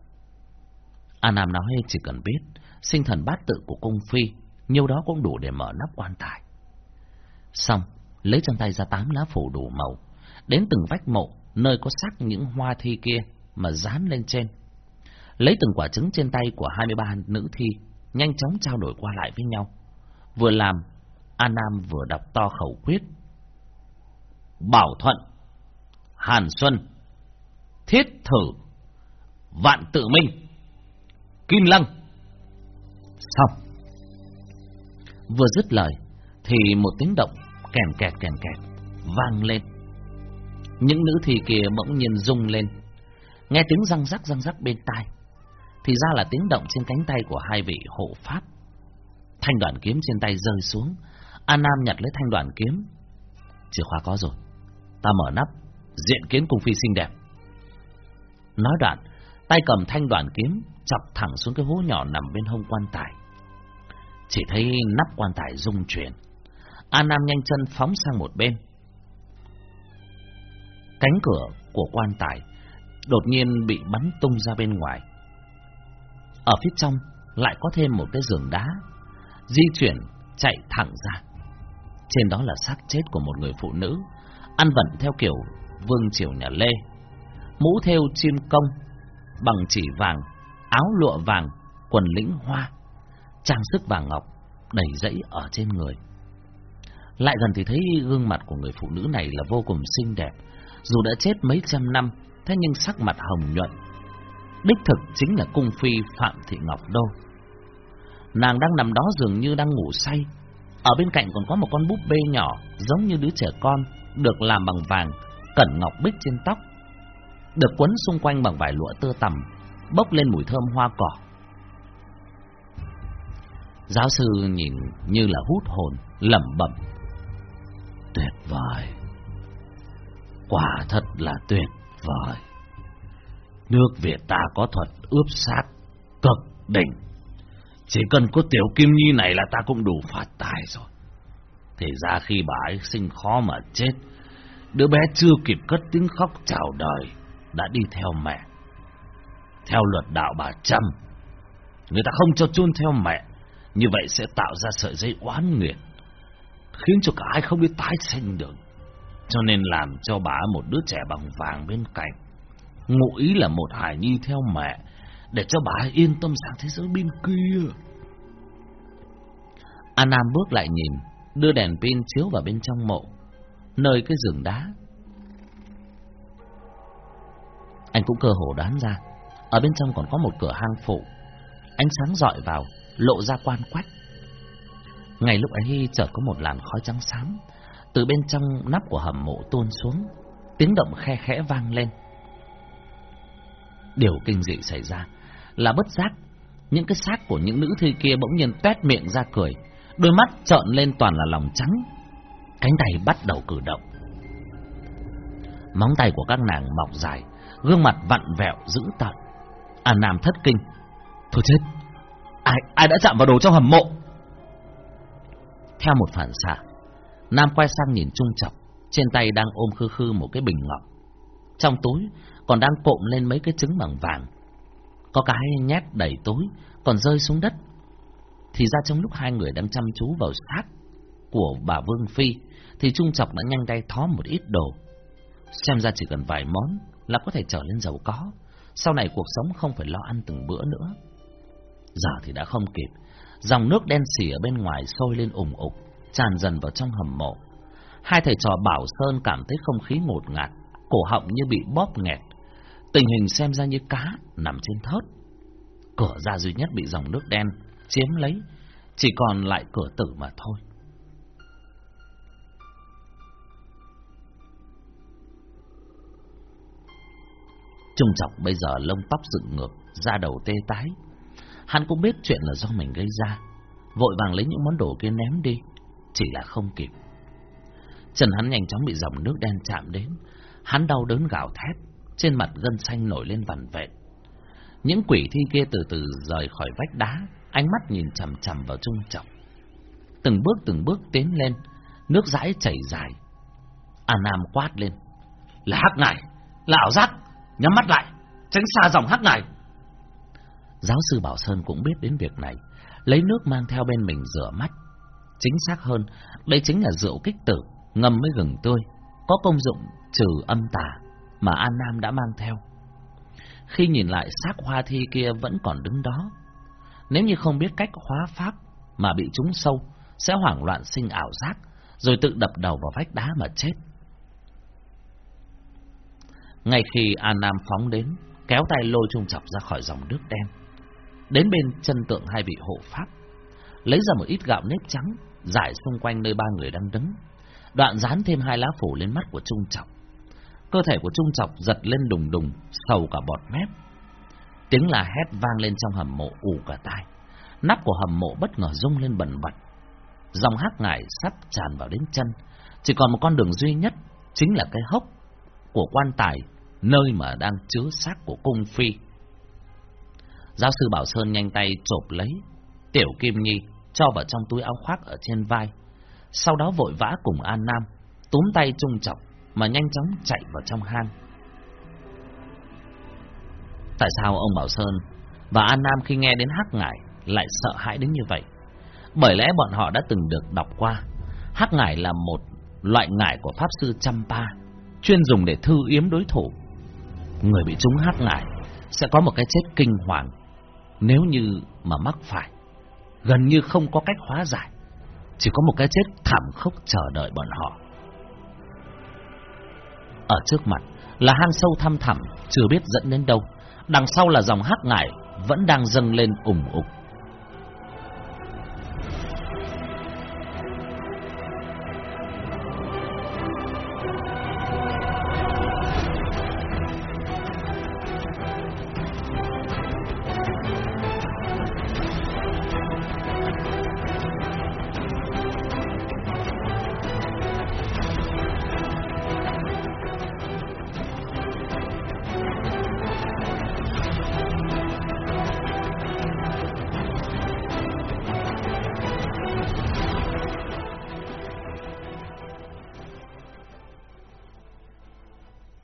An Nam nói chỉ cần biết sinh thần bát tự của cung phi, nhiêu đó cũng đủ để mở nắp quan tài. Xong, lấy trong tay ra tám lá phủ đủ màu, đến từng vách mộ nơi có xác những hoa thi kia mà dán lên trên. Lấy từng quả trứng trên tay của 23 nữ thi, nhanh chóng trao đổi qua lại với nhau. Vừa làm, A Nam vừa đọc to khẩu quyết. Bảo Thuận, Hàn Xuân, Thiết Thử, Vạn Tự Minh, Kim Lăng. Xong. Vừa dứt lời, thì một tiếng động kèm kẹt kèm kẹt vang lên. Những nữ thi kia bỗng nhiên rung lên, nghe tiếng răng rắc răng rắc bên tai. Thì ra là tiếng động trên cánh tay của hai vị hộ pháp. Thanh đoạn kiếm trên tay rơi xuống, An Nam nhặt lấy thanh đoạn kiếm. Chìa khóa có rồi, ta mở nắp, diện kiến cung phi xinh đẹp. Nói đoạn, tay cầm thanh đoạn kiếm, chọc thẳng xuống cái hố nhỏ nằm bên hông quan tài. Chỉ thấy nắp quan tài rung chuyển. An Nam nhanh chân phóng sang một bên. Cánh cửa của quan tài đột nhiên bị bắn tung ra bên ngoài. Ở phía trong lại có thêm một cái giường đá, di chuyển chạy thẳng ra. Trên đó là xác chết của một người phụ nữ, ăn vận theo kiểu vương triều nhà Lê. Mũ theo chim công, bằng chỉ vàng, áo lụa vàng, quần lĩnh hoa, trang sức vàng ngọc đầy rẫy ở trên người. Lại gần thì thấy gương mặt của người phụ nữ này là vô cùng xinh đẹp, dù đã chết mấy trăm năm, thế nhưng sắc mặt hồng nhuận. Đích thực chính là cung phi Phạm Thị Ngọc Đô. Nàng đang nằm đó dường như đang ngủ say. Ở bên cạnh còn có một con búp bê nhỏ, giống như đứa trẻ con, được làm bằng vàng, cẩn ngọc bích trên tóc. Được quấn xung quanh bằng vải lụa tơ tằm, bốc lên mùi thơm hoa cỏ. Giáo sư nhìn như là hút hồn, lẩm bẩm. Tuyệt vời. Quả thật là tuyệt vời. Nước Việt ta có thuật ướp xác cực đỉnh. Chỉ cần có tiểu kim nhi này là ta cũng đủ phát tài rồi. Thì ra khi bà ấy sinh khó mà chết, đứa bé chưa kịp cất tiếng khóc chào đời, đã đi theo mẹ. Theo luật đạo bà Trâm, người ta không cho chôn theo mẹ, như vậy sẽ tạo ra sợi dây oán nguyệt, khiến cho cả ai không đi tái sinh được. Cho nên làm cho bà một đứa trẻ bằng vàng bên cạnh, ngụ ý là một hải nhi theo mẹ, để cho bà yên tâm sang thế giới bên kia. An Nam bước lại nhìn, đưa đèn pin chiếu vào bên trong mộ, nơi cái giường đá. Anh cũng cơ hồ đoán ra, ở bên trong còn có một cửa hang phụ. Ánh sáng dọi vào, lộ ra quan quách. Ngay lúc ấy chợt có một làn khói trắng xám từ bên trong nắp của hầm mộ tuôn xuống, tiếng động khe khẽ vang lên. Điều kinh dị xảy ra là bất giác, những cái xác của những nữ thi kia bỗng nhiên tét miệng ra cười, đôi mắt trợn lên toàn là lòng trắng, cánh tay bắt đầu cử động. Móng tay của các nàng mọc dài, gương mặt vặn vẹo dữ tợn. À Nam thất kinh. Thôi chết, ai ai đã chạm vào đồ trong hầm mộ? Theo một phản xạ, Nam quay sang nhìn Trung trọng trên tay đang ôm khư khư một cái bình ngọc. Trong túi còn đang cộm lên mấy cái trứng bằng vàng. Có cái nhét đầy túi, còn rơi xuống đất. Thì ra trong lúc hai người đang chăm chú vào xác của bà Vương Phi, thì Trung trọng đã nhanh tay thó một ít đồ. Xem ra chỉ cần vài món là có thể trở lên giàu có. Sau này cuộc sống không phải lo ăn từng bữa nữa. Giờ thì đã không kịp. Dòng nước đen xỉ ở bên ngoài sôi lên ủng ục, tràn dần vào trong hầm mộ. Hai thầy trò Bảo Sơn cảm thấy không khí ngột ngạt, cổ họng như bị bóp nghẹt. Tình hình xem ra như cá nằm trên thớt. Cửa ra duy nhất bị dòng nước đen chiếm lấy, chỉ còn lại cửa tử mà thôi. Trung Trọng bây giờ lông tóc dựng ngược, da đầu tê tái. Hắn cũng biết chuyện là do mình gây ra, vội vàng lấy những món đồ kia ném đi, chỉ là không kịp. Trần hắn nhanh chóng bị dòng nước đen chạm đến, hắn đau đớn gào thét, trên mặt gân xanh nổi lên vằn vẹn. Những quỷ thi kia từ từ rời khỏi vách đá, ánh mắt nhìn chằm chằm vào Trung Trọng. Từng bước từng bước tiến lên, nước dãi chảy dài. A Nam quát lên. Là hắc ngải, là ảo giác, nhắm mắt lại, tránh xa dòng hắc ngải. Giáo sư Bảo Sơn cũng biết đến việc này, lấy nước mang theo bên mình rửa mắt. Chính xác hơn, đây chính là rượu kích tử, ngâm với gừng tươi, có công dụng trừ âm tà mà An Nam đã mang theo. Khi nhìn lại xác hoa thi kia vẫn còn đứng đó. Nếu như không biết cách hóa pháp mà bị trúng sâu, sẽ hoảng loạn sinh ảo giác, rồi tự đập đầu vào vách đá mà chết. Ngay khi An Nam phóng đến, kéo tay lôi trung chọc ra khỏi dòng nước đen, đến bên chân tượng hai vị hộ pháp, lấy ra một ít gạo nếp trắng, rải xung quanh nơi ba người đang đứng, đoạn dán thêm hai lá phủ lên mắt của Trung Trọng. Cơ thể của Trung Trọng giật lên đùng đùng, sầu cả bọt mép. Tiếng là hét vang lên trong hầm mộ ù cả tai. Nắp của hầm mộ bất ngờ rung lên bần bật. Dòng hắc ngải sắp tràn vào đến chân. Chỉ còn một con đường duy nhất, chính là cái hốc của quan tài, nơi mà đang chứa xác của cung phi. Giáo sư Bảo Sơn nhanh tay chộp lấy Tiểu Kim Nhi cho vào trong túi áo khoác ở trên vai. Sau đó vội vã cùng An Nam túm tay Trung Trọng mà nhanh chóng chạy vào trong hang. Tại sao ông Bảo Sơn và An Nam khi nghe đến hắc ngải lại sợ hãi đến như vậy? Bởi lẽ bọn họ đã từng được đọc qua, hắc ngải là một loại ngải của Pháp Sư Champa, chuyên dùng để thư yếm đối thủ. Người bị trúng hắc ngải sẽ có một cái chết kinh hoàng nếu như mà mắc phải. Gần như không có cách hóa giải, chỉ có một cái chết thảm khốc chờ đợi bọn họ. Ở trước mặt là hang sâu thăm thẳm, chưa biết dẫn đến đâu. Đằng sau là dòng hắc ngải vẫn đang dâng lên ủng ục.